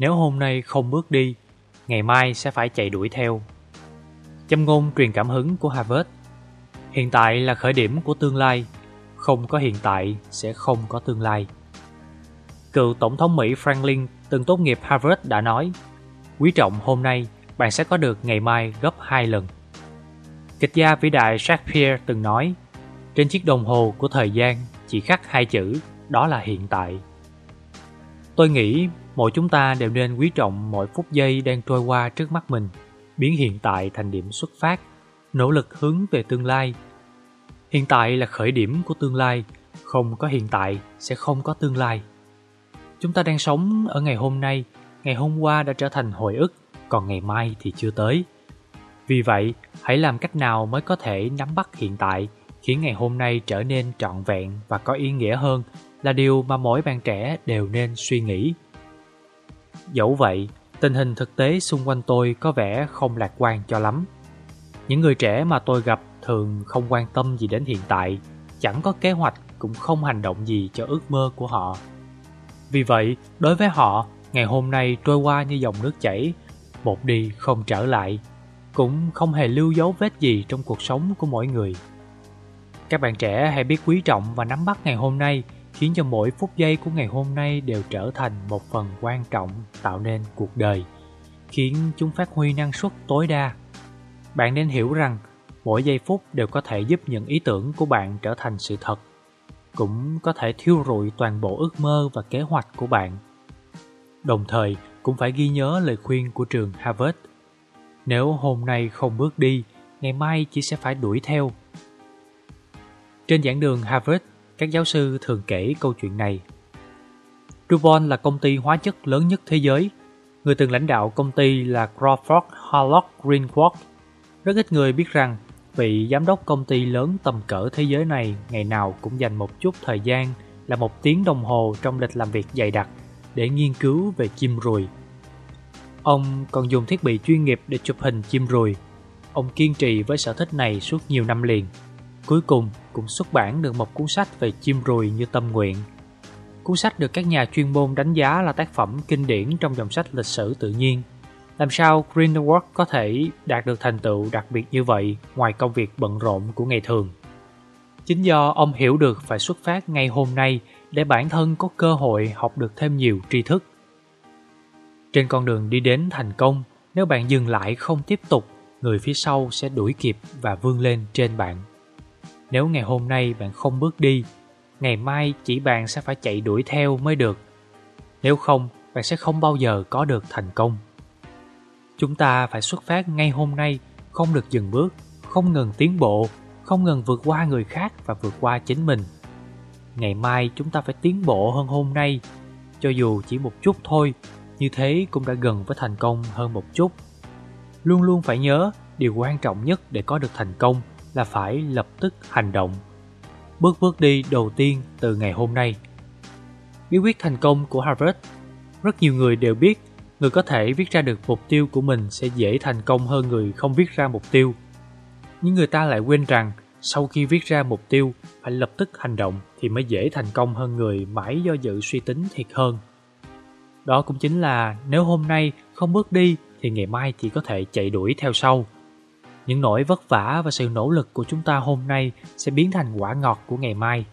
Nếu hôm nay không bước đi, ngày mai sẽ phải chạy đuổi theo. Châm ngôn truyền cảm hứng của Harvard Hiện tại là khởi điểm của tương lai, không có hiện tại sẽ không có tương lai. Cựu Tổng thống Mỹ Franklin từng tốt nghiệp Harvard đã nói Quý trọng hôm nay, bạn sẽ có được ngày mai gấp hai lần. Kịch gia vĩ đại Shakespeare từng nói Trên chiếc đồng hồ của thời gian chỉ khắc hai chữ, đó là hiện tại. Tôi nghĩ mỗi chúng ta đều nên quý trọng mỗi phút giây đang trôi qua trước mắt mình, biến hiện tại thành điểm xuất phát, nỗ lực hướng về tương lai. Hiện tại là khởi điểm của tương lai, không có hiện tại sẽ không có tương lai. Chúng ta đang sống ở ngày hôm nay, ngày hôm qua đã trở thành hồi ức, còn ngày mai thì chưa tới. Vì vậy, hãy làm cách nào mới có thể nắm bắt hiện tại, khiến ngày hôm nay trở nên trọn vẹn và có ý nghĩa hơn là điều mà mỗi bạn trẻ đều nên suy nghĩ. Dẫu vậy, tình hình thực tế xung quanh tôi có vẻ không lạc quan cho lắm. Những người trẻ mà tôi gặp thường không quan tâm gì đến hiện tại, chẳng có kế hoạch cũng không hành động gì cho ước mơ của họ. Vì vậy, đối với họ, ngày hôm nay trôi qua như dòng nước chảy, một đi không trở lại, cũng không hề lưu dấu vết gì trong cuộc sống của mỗi người. Các bạn trẻ hãy biết quý trọng và nắm bắt ngày hôm nay, khiến cho mỗi phút giây của ngày hôm nay đều trở thành một phần quan trọng tạo nên cuộc đời, khiến chúng phát huy năng suất tối đa. Bạn nên hiểu rằng mỗi giây phút đều có thể giúp những ý tưởng của bạn trở thành sự thật, cũng có thể thiêu rụi toàn bộ ước mơ và kế hoạch của bạn. Đồng thời, cũng phải ghi nhớ lời khuyên của trường Harvard. Nếu hôm nay không bước đi, ngày mai chỉ sẽ phải đuổi theo. Trên giảng đường Harvard, các giáo sư thường kể câu chuyện này. DuPont là công ty hóa chất lớn nhất thế giới. Người từng lãnh đạo công ty là Crawford Harlock Greenwald. Rất ít người biết rằng vị giám đốc công ty lớn tầm cỡ thế giới này ngày nào cũng dành một chút thời gian là một tiếng đồng hồ trong lịch làm việc dày đặc để nghiên cứu về chim ruồi. Ông còn dùng thiết bị chuyên nghiệp để chụp hình chim ruồi. Ông kiên trì với sở thích này suốt nhiều năm liền. Cuối cùng cũng xuất bản được một cuốn sách về chim ruồi như tâm nguyện. Cuốn sách được các nhà chuyên môn đánh giá là tác phẩm kinh điển trong dòng sách lịch sử tự nhiên. Làm sao Greenwood có thể đạt được thành tựu đặc biệt như vậy ngoài công việc bận rộn của ngày thường? Chính do ông hiểu được phải xuất phát ngay hôm nay để bản thân có cơ hội học được thêm nhiều tri thức. Trên con đường đi đến thành công, nếu bạn dừng lại không tiếp tục, người phía sau sẽ đuổi kịp và vươn lên trên bạn. Nếu ngày hôm nay bạn không bước đi, ngày mai chỉ bạn sẽ phải chạy đuổi theo mới được. Nếu không, bạn sẽ không bao giờ có được thành công. Chúng ta phải xuất phát ngay hôm nay, không được dừng bước, không ngừng tiến bộ, không ngừng vượt qua người khác và vượt qua chính mình. Ngày mai chúng ta phải tiến bộ hơn hôm nay, cho dù chỉ một chút thôi, như thế cũng đã gần với thành công hơn một chút. Luôn luôn phải nhớ, điều quan trọng nhất để có được thành công là phải lập tức hành động. Bước bước đi đầu tiên từ ngày hôm nay. Bí quyết thành công của Harvard Rất nhiều người đều biết người có thể viết ra được mục tiêu của mình sẽ dễ thành công hơn người không viết ra mục tiêu. Nhưng người ta lại quên rằng sau khi viết ra mục tiêu, phải lập tức hành động thì mới dễ thành công hơn người mãi do dự suy tính thiệt hơn. Đó cũng chính là nếu hôm nay không bước đi thì ngày mai chỉ có thể chạy đuổi theo sau. Những nỗi vất vả và sự nỗ lực của chúng ta hôm nay sẽ biến thành quả ngọt của ngày mai.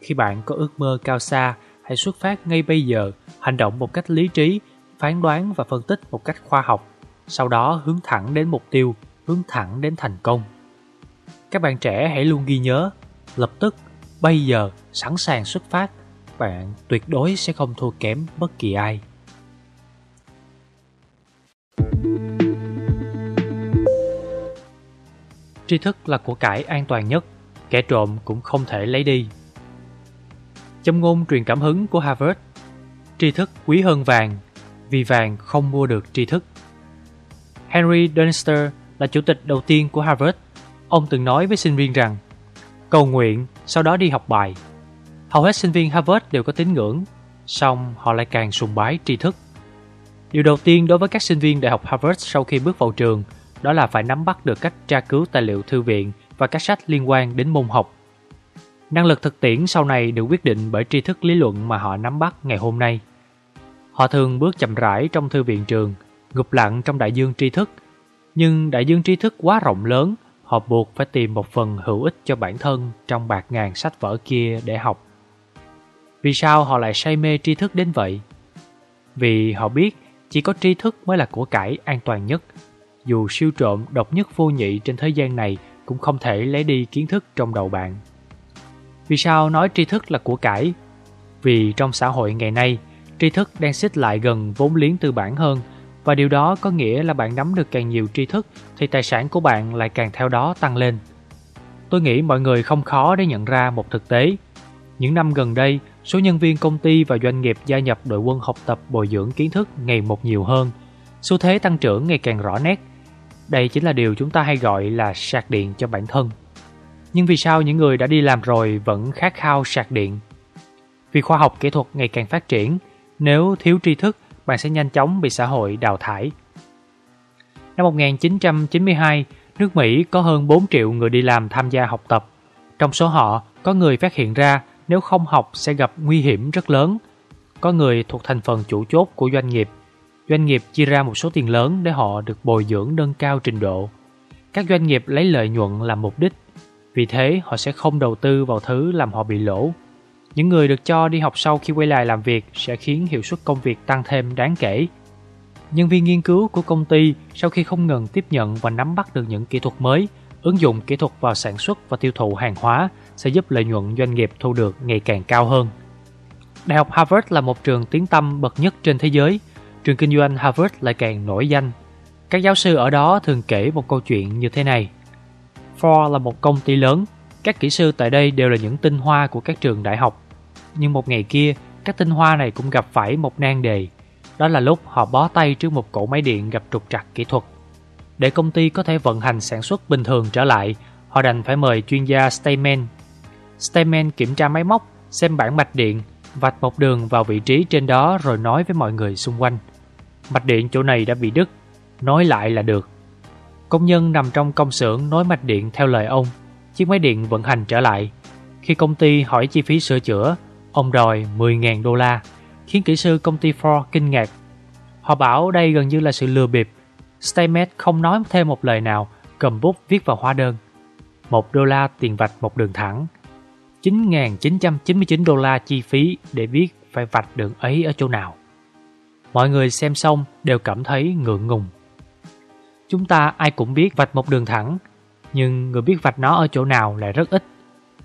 Khi bạn có ước mơ cao xa, hãy xuất phát ngay bây giờ, hành động một cách lý trí, phán đoán và phân tích một cách khoa học, sau đó hướng thẳng đến mục tiêu, hướng thẳng đến thành công. Các bạn trẻ hãy luôn ghi nhớ, lập tức, bây giờ, sẵn sàng xuất phát, bạn tuyệt đối sẽ không thua kém bất kỳ ai. Tri thức là của cải an toàn nhất, kẻ trộm cũng không thể lấy đi. Châm ngôn truyền cảm hứng của Harvard Tri thức quý hơn vàng, vì vàng không mua được tri thức. Henry Dunster là chủ tịch đầu tiên của Harvard. Ông từng nói với sinh viên rằng cầu nguyện, sau đó đi học bài. Hầu hết sinh viên Harvard đều có tín ngưỡng, song họ lại càng sùng bái tri thức. Điều đầu tiên đối với các sinh viên đại học Harvard sau khi bước vào trường đó là phải nắm bắt được cách tra cứu tài liệu thư viện và các sách liên quan đến môn học. Năng lực thực tiễn sau này được quyết định bởi tri thức lý luận mà họ nắm bắt ngày hôm nay. Họ thường bước chậm rãi trong thư viện trường, ngụp lặng trong đại dương tri thức. Nhưng đại dương tri thức quá rộng lớn, họ buộc phải tìm một phần hữu ích cho bản thân trong bạc ngàn sách vở kia để học. Vì sao họ lại say mê tri thức đến vậy? Vì họ biết chỉ có tri thức mới là của cải an toàn nhất. Dù siêu trộm độc nhất vô nhị trên thế gian này cũng không thể lấy đi kiến thức trong đầu bạn. Vì sao nói tri thức là của cải? Vì trong xã hội ngày nay, tri thức đang xích lại gần vốn liếng tư bản hơn và điều đó có nghĩa là bạn nắm được càng nhiều tri thức thì tài sản của bạn lại càng theo đó tăng lên. Tôi nghĩ mọi người không khó để nhận ra một thực tế. Những năm gần đây, số nhân viên công ty và doanh nghiệp gia nhập đội quân học tập bồi dưỡng kiến thức ngày một nhiều hơn. Xu thế tăng trưởng ngày càng rõ nét. Đây chính là điều chúng ta hay gọi là sạc điện cho bản thân. Nhưng vì sao những người đã đi làm rồi vẫn khát khao sạc điện? Vì khoa học kỹ thuật ngày càng phát triển, nếu thiếu tri thức, bạn sẽ nhanh chóng bị xã hội đào thải. Năm 1992, nước Mỹ có hơn 4 triệu người đi làm tham gia học tập. Trong số họ, có người phát hiện ra nếu không học sẽ gặp nguy hiểm rất lớn. Có người thuộc thành phần chủ chốt của doanh nghiệp. Doanh nghiệp chia ra một số tiền lớn để họ được bồi dưỡng nâng cao trình độ. Các doanh nghiệp lấy lợi nhuận làm mục đích. Vì thế họ sẽ không đầu tư vào thứ làm họ bị lỗ. Những người được cho đi học sau khi quay lại làm việc sẽ khiến hiệu suất công việc tăng thêm đáng kể. Nhân viên nghiên cứu của công ty sau khi không ngừng tiếp nhận và nắm bắt được những kỹ thuật mới, ứng dụng kỹ thuật vào sản xuất và tiêu thụ hàng hóa sẽ giúp lợi nhuận doanh nghiệp thu được ngày càng cao hơn. Đại học Harvard là một trường tiếng tăm bậc nhất trên thế giới. Trường kinh doanh Harvard lại càng nổi danh. Các giáo sư ở đó thường kể một câu chuyện như thế này. Ford là một công ty lớn. Các kỹ sư tại đây đều là những tinh hoa của các trường đại học. Nhưng một ngày kia, các tinh hoa này cũng gặp phải một nan đề. Đó là lúc họ bó tay trước một cỗ máy điện gặp trục trặc kỹ thuật. Để công ty có thể vận hành sản xuất bình thường trở lại, họ đành phải mời chuyên gia Stayman. Stayman kiểm tra máy móc, xem bản mạch điện, vạch một đường vào vị trí trên đó rồi nói với mọi người xung quanh. Mạch điện chỗ này đã bị đứt, nói lại là được. Công nhân nằm trong công xưởng nối mạch điện theo lời ông, chiếc máy điện vận hành trở lại. Khi công ty hỏi chi phí sửa chữa, ông đòi 10.000 đô la, khiến kỹ sư công ty Ford kinh ngạc. Họ bảo đây gần như là sự lừa bịp. Staymet không nói thêm một lời nào, cầm bút viết vào hóa đơn. Một đô la tiền vạch một đường thẳng. 9.999 đô la chi phí để biết phải vạch đường ấy ở chỗ nào. Mọi người xem xong đều cảm thấy ngượng ngùng. Chúng ta ai cũng biết vạch một đường thẳng, nhưng người biết vạch nó ở chỗ nào lại rất ít.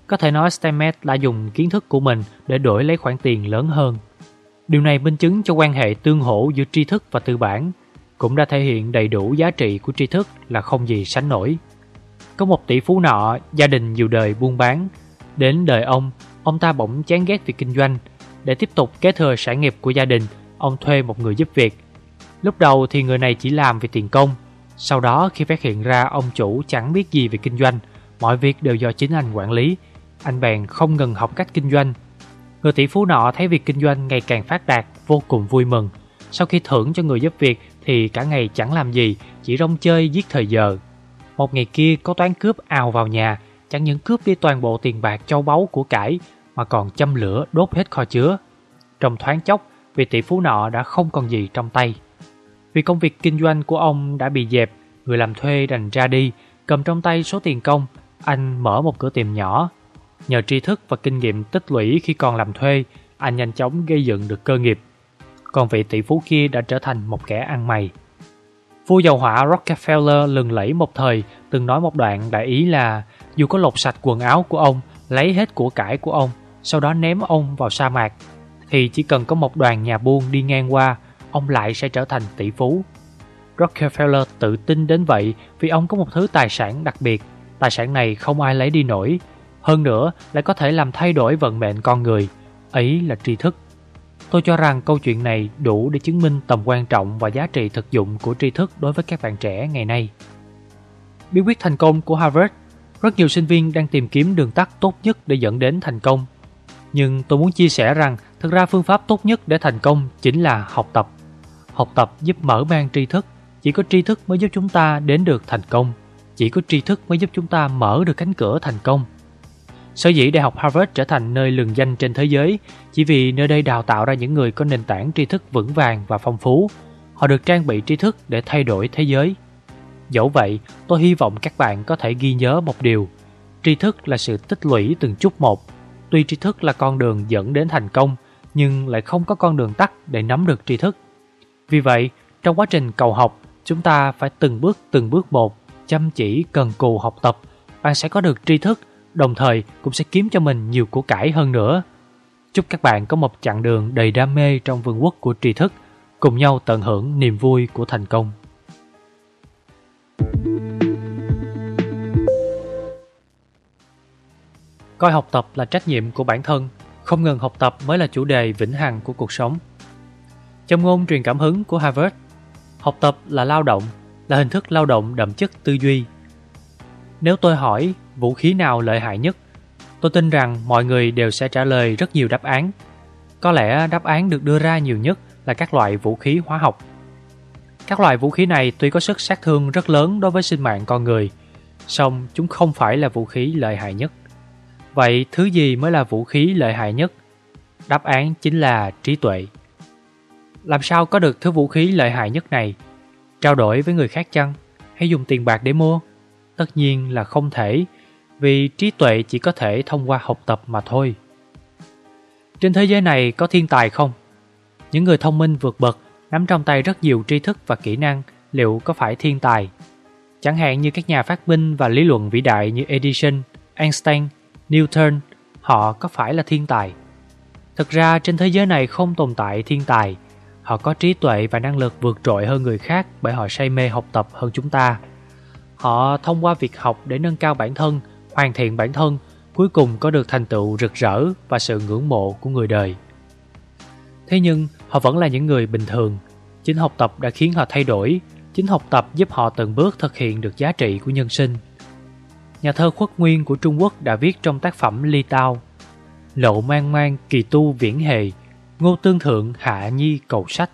Có thể nói Stamets đã dùng kiến thức của mình để đổi lấy khoản tiền lớn hơn. Điều này minh chứng cho quan hệ tương hỗ giữa tri thức và tư bản, cũng đã thể hiện đầy đủ giá trị của tri thức là không gì sánh nổi. Có một tỷ phú nọ, gia đình nhiều đời buôn bán. Đến đời ông, ông ta bỗng chán ghét việc kinh doanh. Để tiếp tục kế thừa sản nghiệp của gia đình, ông thuê một người giúp việc. Lúc đầu thì người này chỉ làm vì tiền công, sau đó khi phát hiện ra ông chủ chẳng biết gì về kinh doanh, mọi việc đều do chính anh quản lý, anh bèn không ngừng học cách kinh doanh. Người tỷ phú nọ thấy việc kinh doanh ngày càng phát đạt, vô cùng vui mừng. Sau khi thưởng cho người giúp việc thì cả ngày chẳng làm gì, chỉ rong chơi giết thời giờ. Một ngày kia có toán cướp ào vào nhà, chẳng những cướp đi toàn bộ tiền bạc châu báu của cải mà còn châm lửa đốt hết kho chứa. Trong thoáng chốc, vị tỷ phú nọ đã không còn gì trong tay. Vì công việc kinh doanh của ông đã bị dẹp, người làm thuê đành ra đi, cầm trong tay số tiền công, anh mở một cửa tiệm nhỏ. Nhờ tri thức và kinh nghiệm tích lũy khi còn làm thuê, anh nhanh chóng gây dựng được cơ nghiệp. Còn vị tỷ phú kia đã trở thành một kẻ ăn mày. Vua dầu hỏa Rockefeller lừng lẫy một thời từng nói một đoạn đại ý là dù có lột sạch quần áo của ông, lấy hết của cải của ông, sau đó ném ông vào sa mạc, thì chỉ cần có một đoàn nhà buôn đi ngang qua, ông lại sẽ trở thành tỷ phú. Rockefeller tự tin đến vậy vì ông có một thứ tài sản đặc biệt. Tài sản này không ai lấy đi nổi. Hơn nữa lại có thể làm thay đổi vận mệnh con người. Ấy là tri thức. Tôi cho rằng câu chuyện này đủ để chứng minh tầm quan trọng và giá trị thực dụng của tri thức đối với các bạn trẻ ngày nay. Bí quyết thành công của Harvard Rất nhiều sinh viên đang tìm kiếm đường tắt tốt nhất để dẫn đến thành công. Nhưng tôi muốn chia sẻ rằng thực ra phương pháp tốt nhất để thành công chính là học tập. Học tập giúp mở mang tri thức, chỉ có tri thức mới giúp chúng ta đến được thành công, chỉ có tri thức mới giúp chúng ta mở được cánh cửa thành công. Sở dĩ Đại học Harvard trở thành nơi lừng danh trên thế giới chỉ vì nơi đây đào tạo ra những người có nền tảng tri thức vững vàng và phong phú. Họ được trang bị tri thức để thay đổi thế giới. Dẫu vậy, tôi hy vọng các bạn có thể ghi nhớ một điều. Tri thức là sự tích lũy từng chút một. Tuy tri thức là con đường dẫn đến thành công, nhưng lại không có con đường tắt để nắm được tri thức. Vì vậy, trong quá trình cầu học, chúng ta phải từng bước từng bước một, chăm chỉ cần cù học tập. Bạn sẽ có được tri thức, đồng thời cũng sẽ kiếm cho mình nhiều của cải hơn nữa. Chúc các bạn có một chặng đường đầy đam mê trong vương quốc của tri thức, cùng nhau tận hưởng niềm vui của thành công. Coi học tập là trách nhiệm của bản thân, không ngừng học tập mới là chủ đề vĩnh hằng của cuộc sống. Trong ngôn truyền cảm hứng của Harvard, học tập là lao động, là hình thức lao động đậm chất tư duy. Nếu tôi hỏi vũ khí nào lợi hại nhất, tôi tin rằng mọi người đều sẽ trả lời rất nhiều đáp án. Có lẽ đáp án được đưa ra nhiều nhất là các loại vũ khí hóa học. Các loại vũ khí này tuy có sức sát thương rất lớn đối với sinh mạng con người, song chúng không phải là vũ khí lợi hại nhất. Vậy thứ gì mới là vũ khí lợi hại nhất? Đáp án chính là trí tuệ. Làm sao có được thứ vũ khí lợi hại nhất này? Trao đổi với người khác chăng? Hay dùng tiền bạc để mua? Tất nhiên là không thể, vì trí tuệ chỉ có thể thông qua học tập mà thôi. Trên thế giới này có thiên tài không? Những người thông minh vượt bậc nắm trong tay rất nhiều tri thức và kỹ năng liệu có phải thiên tài? Chẳng hạn như các nhà phát minh và lý luận vĩ đại như Edison, Einstein, Newton, họ có phải là thiên tài? Thực ra trên thế giới này không tồn tại thiên tài. Họ có trí tuệ và năng lực vượt trội hơn người khác bởi họ say mê học tập hơn chúng ta. Họ thông qua việc học để nâng cao bản thân, hoàn thiện bản thân, cuối cùng có được thành tựu rực rỡ và sự ngưỡng mộ của người đời. Thế nhưng, họ vẫn là những người bình thường. Chính học tập đã khiến họ thay đổi, chính học tập giúp họ từng bước thực hiện được giá trị của nhân sinh. Nhà thơ khuất nguyên của Trung Quốc đã viết trong tác phẩm Ly Tao Lộ mang mang kỳ tu viễn hề, ngô tương thượng hạ nhi cầu sách.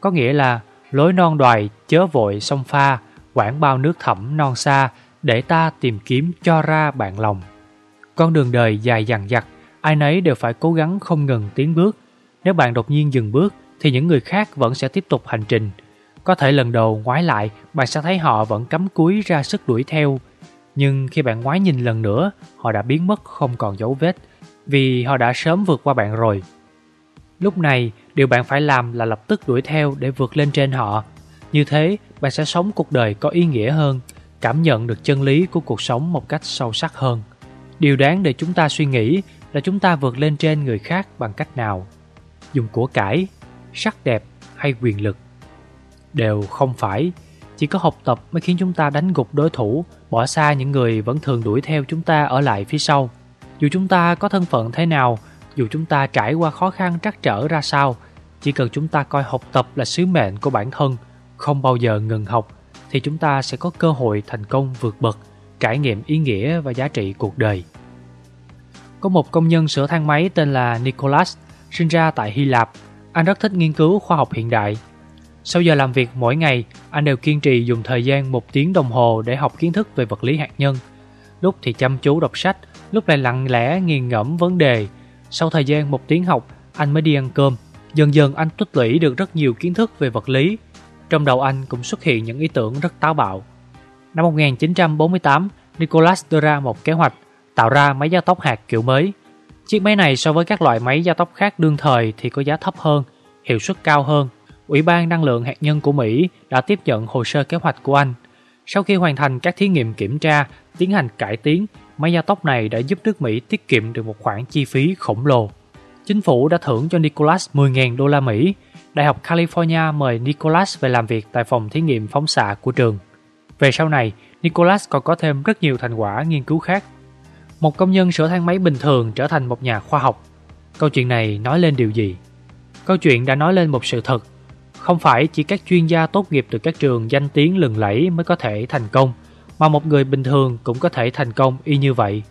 Có nghĩa là lối non đoài chớ vội sông pha, quảng bao nước thẳm non xa, để ta tìm kiếm cho ra bạn lòng. Con đường đời dài dằng dặc, ai nấy đều phải cố gắng không ngừng tiến bước. Nếu bạn đột nhiên dừng bước, thì những người khác vẫn sẽ tiếp tục hành trình. Có thể lần đầu ngoái lại, bạn sẽ thấy họ vẫn cắm cúi ra sức đuổi theo. Nhưng khi bạn ngoái nhìn lần nữa, họ đã biến mất không còn dấu vết, vì họ đã sớm vượt qua bạn rồi. Lúc này, điều bạn phải làm là lập tức đuổi theo để vượt lên trên họ. Như thế, bạn sẽ sống cuộc đời có ý nghĩa hơn, cảm nhận được chân lý của cuộc sống một cách sâu sắc hơn. Điều đáng để chúng ta suy nghĩ là chúng ta vượt lên trên người khác bằng cách nào. Dùng của cải, sắc đẹp hay quyền lực. Đều không phải, chỉ có học tập mới khiến chúng ta đánh gục đối thủ, bỏ xa những người vẫn thường đuổi theo chúng ta ở lại phía sau. Dù chúng ta có thân phận thế nào, dù chúng ta trải qua khó khăn trắc trở ra sao, chỉ cần chúng ta coi học tập là sứ mệnh của bản thân, không bao giờ ngừng học, thì chúng ta sẽ có cơ hội thành công vượt bậc, trải nghiệm ý nghĩa và giá trị cuộc đời. Có một công nhân sửa thang máy tên là Nicholas, sinh ra tại Hy Lạp. Anh rất thích nghiên cứu khoa học hiện đại. Sau giờ làm việc mỗi ngày, anh đều kiên trì dùng thời gian một tiếng đồng hồ để học kiến thức về vật lý hạt nhân. Lúc thì chăm chú đọc sách, lúc lại lặng lẽ nghiền ngẫm vấn đề. Sau thời gian một tiếng học, anh mới đi ăn cơm. Dần dần anh tích lũy được rất nhiều kiến thức về vật lý. Trong đầu anh cũng xuất hiện những ý tưởng rất táo bạo. Năm 1948, Nicholas đưa ra một kế hoạch tạo ra máy gia tốc hạt kiểu mới. Chiếc máy này so với các loại máy gia tốc khác đương thời thì có giá thấp hơn, hiệu suất cao hơn. Ủy ban năng lượng hạt nhân của Mỹ đã tiếp nhận hồ sơ kế hoạch của anh. Sau khi hoàn thành các thí nghiệm kiểm tra, tiến hành cải tiến, máy gia tốc này đã giúp nước Mỹ tiết kiệm được một khoản chi phí khổng lồ. Chính phủ đã thưởng cho Nicholas 10.000 đô la Mỹ. Đại học California mời Nicholas về làm việc tại phòng thí nghiệm phóng xạ của trường. Về sau này, Nicholas còn có thêm rất nhiều thành quả nghiên cứu khác. Một công nhân sửa thang máy bình thường trở thành một nhà khoa học. Câu chuyện này nói lên điều gì? Câu chuyện đã nói lên một sự thật. Không phải chỉ các chuyên gia tốt nghiệp từ các trường danh tiếng lừng lẫy mới có thể thành công, mà một người bình thường cũng có thể thành công y như vậy.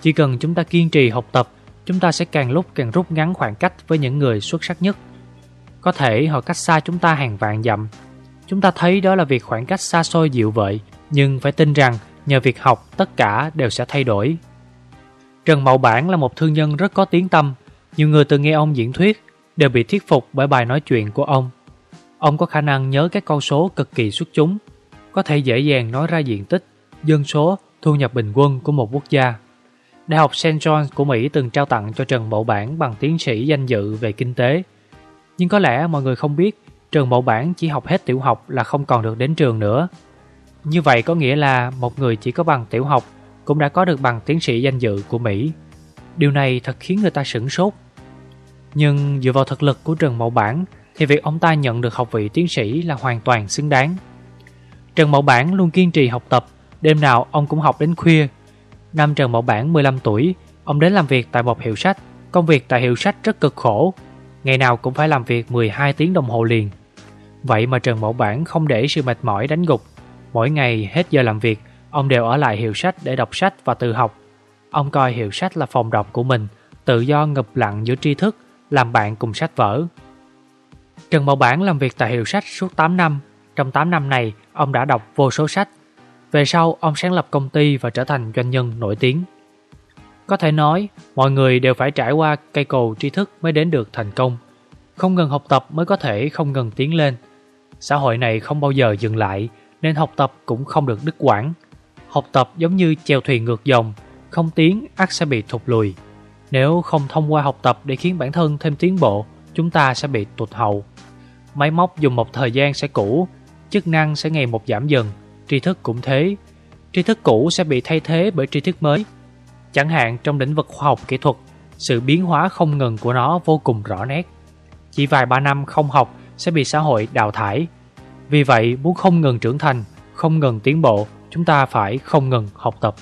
Chỉ cần chúng ta kiên trì học tập, chúng ta sẽ càng lúc càng rút ngắn khoảng cách với những người xuất sắc nhất. Có thể họ cách xa chúng ta hàng vạn dặm. Chúng ta thấy đó là việc khoảng cách xa xôi dịu vậy, nhưng phải tin rằng nhờ việc học tất cả đều sẽ thay đổi. Trần Mậu Bản là một thương nhân rất có tiếng tâm. Nhiều người từng nghe ông diễn thuyết đều bị thuyết phục bởi bài nói chuyện của ông. Ông có khả năng nhớ các con số cực kỳ xuất chúng, có thể dễ dàng nói ra diện tích, dân số, thu nhập bình quân của một quốc gia. Đại học St. John's của Mỹ từng trao tặng cho Trần Mậu Bản bằng tiến sĩ danh dự về kinh tế. Nhưng có lẽ mọi người không biết Trần Mậu Bản chỉ học hết tiểu học là không còn được đến trường nữa. Như vậy có nghĩa là một người chỉ có bằng tiểu học cũng đã có được bằng tiến sĩ danh dự của Mỹ. Điều này thật khiến người ta sửng sốt. Nhưng dựa vào thực lực của Trần Mậu Bản thì việc ông ta nhận được học vị tiến sĩ là hoàn toàn xứng đáng. Trần Mậu Bản luôn kiên trì học tập, đêm nào ông cũng học đến khuya. Năm Trần Mậu Bản 15 tuổi, ông đến làm việc tại một hiệu sách. Công việc tại hiệu sách rất cực khổ, ngày nào cũng phải làm việc 12 tiếng đồng hồ liền. Vậy mà Trần Mậu Bản không để sự mệt mỏi đánh gục. Mỗi ngày hết giờ làm việc, ông đều ở lại hiệu sách để đọc sách và tự học. Ông coi hiệu sách là phòng đọc của mình, tự do ngập lặng giữa tri thức, làm bạn cùng sách vở. Trần Mậu Bản làm việc tại hiệu sách suốt 8 năm. Trong 8 năm này, ông đã đọc vô số sách. Về sau, ông sáng lập công ty và trở thành doanh nhân nổi tiếng. Có thể nói, mọi người đều phải trải qua cây cầu tri thức mới đến được thành công. Không ngừng học tập mới có thể không ngừng tiến lên. Xã hội này không bao giờ dừng lại, nên học tập cũng không được đứt quãng. Học tập giống như chèo thuyền ngược dòng, không tiến ắt sẽ bị thụt lùi. Nếu không thông qua học tập để khiến bản thân thêm tiến bộ, chúng ta sẽ bị tụt hậu. Máy móc dùng một thời gian sẽ cũ, chức năng sẽ ngày một giảm dần, tri thức cũng thế. Tri thức cũ sẽ bị thay thế bởi tri thức mới. Chẳng hạn trong lĩnh vực khoa học kỹ thuật, sự biến hóa không ngừng của nó vô cùng rõ nét. Chỉ vài ba năm không học sẽ bị xã hội đào thải. Vì vậy, muốn không ngừng trưởng thành, không ngừng tiến bộ, chúng ta phải không ngừng học tập.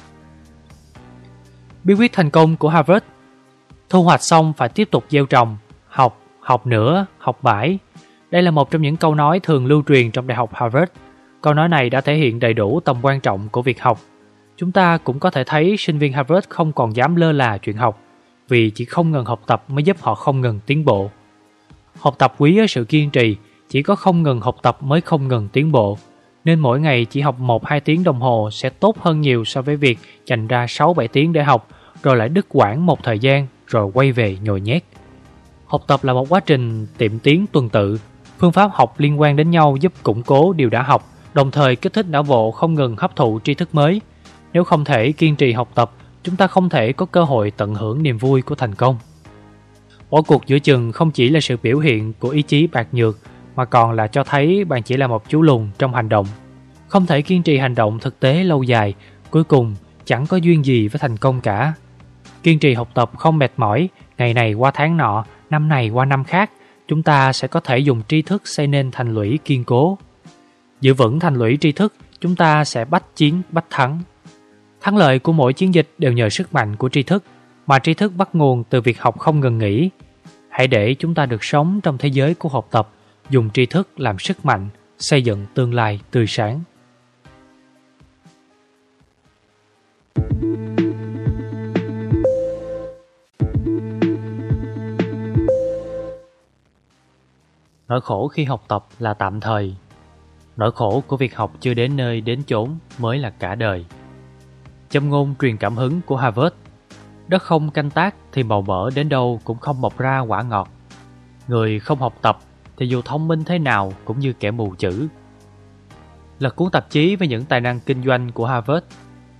Bí quyết thành công của Harvard Thu hoạch xong phải tiếp tục gieo trồng, học, học nữa, học mãi. Đây là một trong những câu nói thường lưu truyền trong Đại học Harvard. Câu nói này đã thể hiện đầy đủ tầm quan trọng của việc học. Chúng ta cũng có thể thấy sinh viên Harvard không còn dám lơ là chuyện học, vì chỉ không ngừng học tập mới giúp họ không ngừng tiến bộ. Học tập quý ở sự kiên trì, chỉ có không ngừng học tập mới không ngừng tiến bộ. Nên mỗi ngày chỉ học 1-2 tiếng đồng hồ sẽ tốt hơn nhiều so với việc dành ra 6-7 tiếng để học, rồi lại đứt quãng một thời gian, rồi quay về nhồi nhét. Học tập là một quá trình tiệm tiến tuần tự. Phương pháp học liên quan đến nhau giúp củng cố điều đã học, đồng thời kích thích não bộ không ngừng hấp thụ tri thức mới. Nếu không thể kiên trì học tập, chúng ta không thể có cơ hội tận hưởng niềm vui của thành công. Bỏ cuộc giữa chừng không chỉ là sự biểu hiện của ý chí bạc nhược, mà còn là cho thấy bạn chỉ là một chú lùn trong hành động. Không thể kiên trì hành động thực tế lâu dài, cuối cùng chẳng có duyên gì với thành công cả. Kiên trì học tập không mệt mỏi, ngày này qua tháng nọ, năm này qua năm khác, chúng ta sẽ có thể dùng tri thức xây nên thành lũy kiên cố. Giữ vững thành lũy tri thức, chúng ta sẽ bách chiến bách thắng. Thắng lợi của mỗi chiến dịch đều nhờ sức mạnh của tri thức, mà tri thức bắt nguồn từ việc học không ngừng nghỉ. Hãy để chúng ta được sống trong thế giới của học tập, dùng tri thức làm sức mạnh, xây dựng tương lai tươi sáng. Nỗi khổ khi học tập là tạm thời. Nỗi khổ của việc học chưa đến nơi đến chốn mới là cả đời. Châm ngôn truyền cảm hứng của Harvard. Đất không canh tác thì màu mỡ đến đâu cũng không mọc ra quả ngọt. Người không học tập thì dù thông minh thế nào cũng như kẻ mù chữ. Lật cuốn tạp chí về những tài năng kinh doanh của Harvard,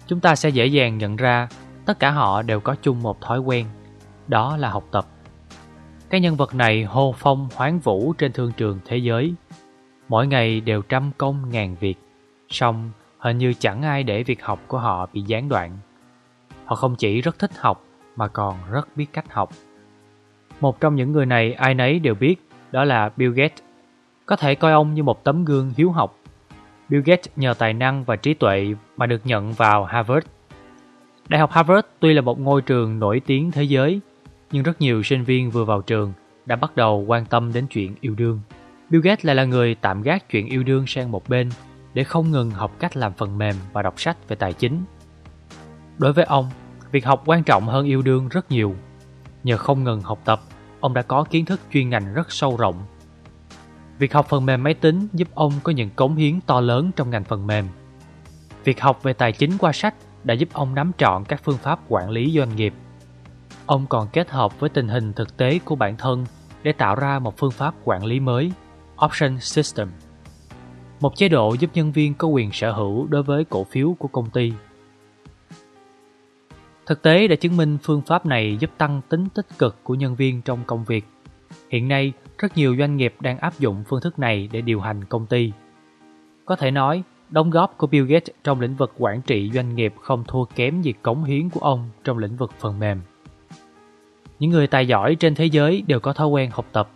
Chúng ta sẽ dễ dàng nhận ra tất cả họ đều có chung một thói quen, Đó là học tập cái nhân vật này hô phong hoán vũ trên thương trường thế giới. Mỗi ngày đều trăm công ngàn việc, song hình như chẳng ai để việc học của họ bị gián đoạn. Họ không chỉ rất thích học mà còn rất biết cách học. Một trong những người này ai nấy đều biết đó là Bill Gates. Có thể coi ông như một tấm gương hiếu học. Bill Gates nhờ tài năng và trí tuệ mà được nhận vào Harvard. Đại học Harvard tuy là một ngôi trường nổi tiếng thế giới nhưng rất nhiều sinh viên vừa vào trường đã bắt đầu quan tâm đến chuyện yêu đương. Bill Gates lại là người tạm gác chuyện yêu đương sang một bên để không ngừng học cách làm phần mềm và đọc sách về tài chính. Đối với ông, việc học quan trọng hơn yêu đương rất nhiều. Nhờ không ngừng học tập, ông đã có kiến thức chuyên ngành rất sâu rộng. Việc học phần mềm máy tính giúp ông có những cống hiến to lớn trong ngành phần mềm. Việc học về tài chính qua sách đã giúp ông nắm trọn các phương pháp quản lý doanh nghiệp ông còn kết hợp với tình hình thực tế của bản thân để tạo ra một phương pháp quản lý mới, Option System. Một chế độ giúp nhân viên có quyền sở hữu đối với cổ phiếu của công ty. Thực tế đã chứng minh phương pháp này giúp tăng tính tích cực của nhân viên trong công việc. Hiện nay, rất nhiều doanh nghiệp đang áp dụng phương thức này để điều hành công ty. Có thể nói, đóng góp của Bill Gates trong lĩnh vực quản trị doanh nghiệp không thua kém gì cống hiến của ông trong lĩnh vực phần mềm. Những người tài giỏi trên thế giới đều có thói quen học tập.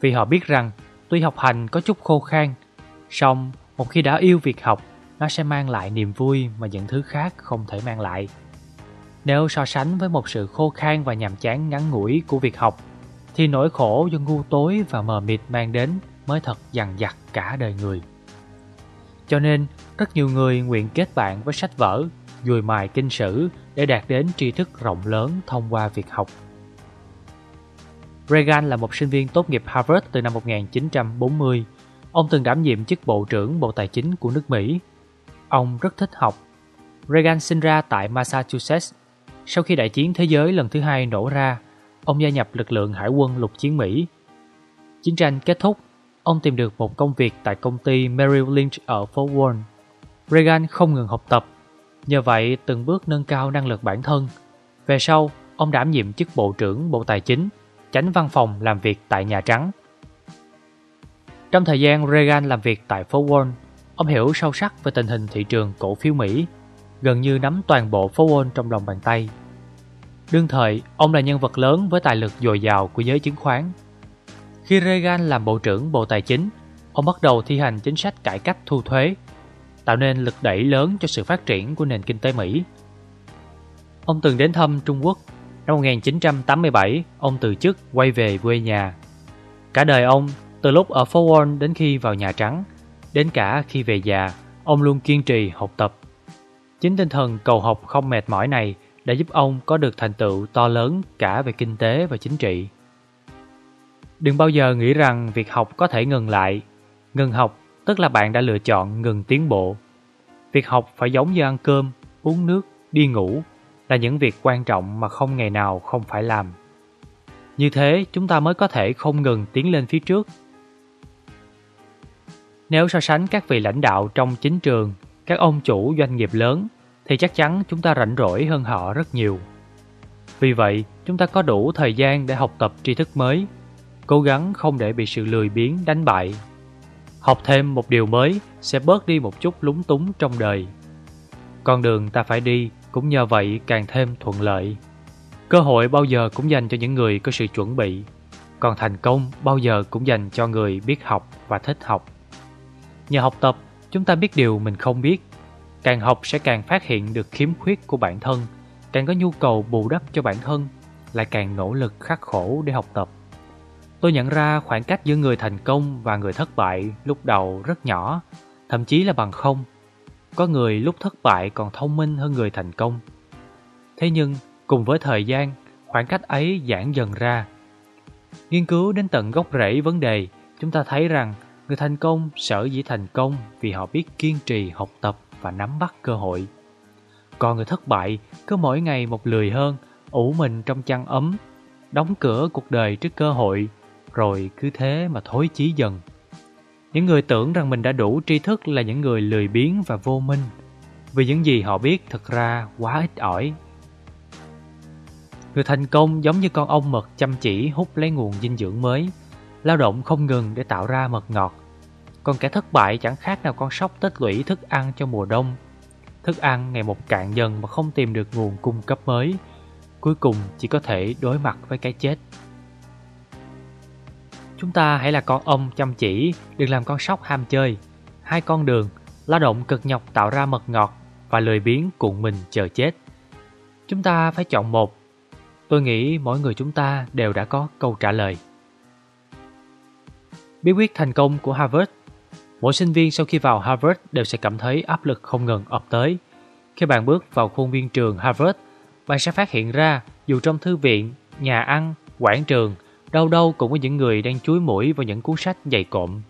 Vì họ biết rằng tuy học hành có chút khô khan, song một khi đã yêu việc học, nó sẽ mang lại niềm vui mà những thứ khác không thể mang lại. Nếu so sánh với một sự khô khan và nhàm chán ngắn ngủi của việc học, thì nỗi khổ do ngu tối và mờ mịt mang đến mới thật dằn vặt cả đời người. Cho nên, rất nhiều người nguyện kết bạn với sách vở, dùi mài kinh sử để đạt đến tri thức rộng lớn thông qua việc học. Reagan là một sinh viên tốt nghiệp Harvard từ năm 1940. Ông từng đảm nhiệm chức Bộ trưởng Bộ Tài chính của nước Mỹ. Ông rất thích học. Reagan sinh ra tại Massachusetts. Sau khi đại chiến thế giới lần thứ hai nổ ra, ông gia nhập lực lượng hải quân lục chiến Mỹ. Chiến tranh kết thúc, ông tìm được một công việc tại công ty Merrill Lynch ở Fort Worth. Reagan không ngừng học tập, nhờ vậy từng bước nâng cao năng lực bản thân. Về sau, ông đảm nhiệm chức Bộ trưởng Bộ Tài chính chánh văn phòng làm việc tại Nhà Trắng. Trong thời gian Reagan làm việc tại phố Wall, ông hiểu sâu sắc về tình hình thị trường cổ phiếu Mỹ, gần như nắm toàn bộ phố Wall trong lòng bàn tay. Đương thời, ông là nhân vật lớn với tài lực dồi dào của giới chứng khoán. Khi Reagan làm Bộ trưởng Bộ Tài chính, ông bắt đầu thi hành chính sách cải cách thu thuế, tạo nên lực đẩy lớn cho sự phát triển của nền kinh tế Mỹ. Ông từng đến thăm Trung Quốc Năm 1987, ông từ chức quay về quê nhà. Cả đời ông, từ lúc ở Fort Warren đến khi vào Nhà Trắng, đến cả khi về già, ông luôn kiên trì học tập. Chính tinh thần cầu học không mệt mỏi này đã giúp ông có được thành tựu to lớn cả về kinh tế và chính trị. Đừng bao giờ nghĩ rằng việc học có thể ngừng lại. Ngừng học tức là bạn đã lựa chọn ngừng tiến bộ. Việc học phải giống như ăn cơm, uống nước, đi ngủ là những việc quan trọng mà không ngày nào không phải làm. Như thế chúng ta mới có thể không ngừng tiến lên phía trước. Nếu so sánh các vị lãnh đạo trong chính trường, các ông chủ doanh nghiệp lớn, thì chắc chắn chúng ta rảnh rỗi hơn họ rất nhiều. Vì vậy, chúng ta có đủ thời gian để học tập tri thức mới, cố gắng không để bị sự lười biếng đánh bại. Học thêm một điều mới sẽ bớt đi một chút lúng túng trong đời. Con đường ta phải đi cũng nhờ vậy càng thêm thuận lợi. Cơ hội bao giờ cũng dành cho những người có sự chuẩn bị, còn thành công bao giờ cũng dành cho người biết học và thích học. Nhờ học tập, chúng ta biết điều mình không biết. Càng học sẽ càng phát hiện được khiếm khuyết của bản thân, càng có nhu cầu bù đắp cho bản thân, lại càng nỗ lực khắc khổ để học tập. Tôi nhận ra khoảng cách giữa người thành công và người thất bại lúc đầu rất nhỏ, thậm chí là bằng không. Có người lúc thất bại còn thông minh hơn người thành công. Thế nhưng, cùng với thời gian, khoảng cách ấy giãn dần ra. Nghiên cứu đến tận gốc rễ vấn đề, chúng ta thấy rằng người thành công sở dĩ thành công vì họ biết kiên trì học tập và nắm bắt cơ hội. Còn người thất bại cứ mỗi ngày một lười hơn, ủ mình trong chăn ấm, đóng cửa cuộc đời trước cơ hội, rồi cứ thế mà thối chí dần. Những người tưởng rằng mình đã đủ tri thức là những người lười biếng và vô minh. Vì những gì họ biết thật ra quá ít ỏi. Người thành công giống như con ong mật chăm chỉ hút lấy nguồn dinh dưỡng mới, Lao động không ngừng để tạo ra mật ngọt. Còn kẻ thất bại chẳng khác nào con sóc tích lũy thức ăn cho mùa đông. Thức ăn ngày một cạn dần mà không tìm được nguồn cung cấp mới, Cuối cùng chỉ có thể đối mặt với cái chết. Chúng ta hãy là con ông chăm chỉ, đừng làm con sóc ham chơi. Hai con đường, lao động cực nhọc tạo ra mật ngọt và lười biếng cuộn mình chờ chết. Chúng ta phải chọn một. Tôi nghĩ mỗi người chúng ta đều đã có câu trả lời. Bí quyết thành công của Harvard Mỗi sinh viên sau khi vào Harvard đều sẽ cảm thấy áp lực không ngừng ập tới. Khi bạn bước vào khuôn viên trường Harvard, bạn sẽ phát hiện ra dù trong thư viện, nhà ăn, quảng trường đâu đâu cũng có những người đang chuối mũi vào những cuốn sách dày cộm.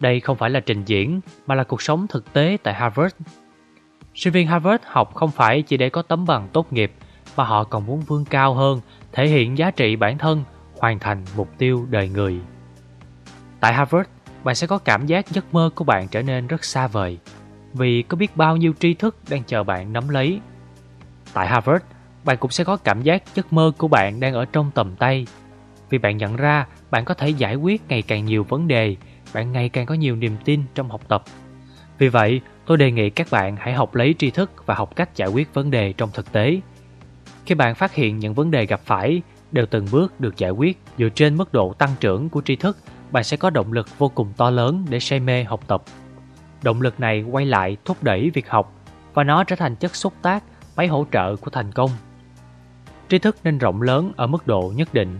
Đây không phải là trình diễn, mà là cuộc sống thực tế tại Harvard. Sinh viên Harvard học không phải chỉ để có tấm bằng tốt nghiệp, mà họ còn muốn vươn cao hơn, thể hiện giá trị bản thân, hoàn thành mục tiêu đời người. Tại Harvard, bạn sẽ có cảm giác giấc mơ của bạn trở nên rất xa vời, vì có biết bao nhiêu tri thức đang chờ bạn nắm lấy. Tại Harvard, bạn cũng sẽ có cảm giác giấc mơ của bạn đang ở trong tầm tay, vì bạn nhận ra bạn có thể giải quyết ngày càng nhiều vấn đề, bạn ngày càng có nhiều niềm tin trong học tập. Vì vậy, tôi đề nghị các bạn hãy học lấy tri thức và học cách giải quyết vấn đề trong thực tế. Khi bạn phát hiện những vấn đề gặp phải đều từng bước được giải quyết dựa trên mức độ tăng trưởng của tri thức, bạn sẽ có động lực vô cùng to lớn để say mê học tập. Động lực này quay lại thúc đẩy việc học và nó trở thành chất xúc tác, máy hỗ trợ của thành công. Tri thức nên rộng lớn ở mức độ nhất định,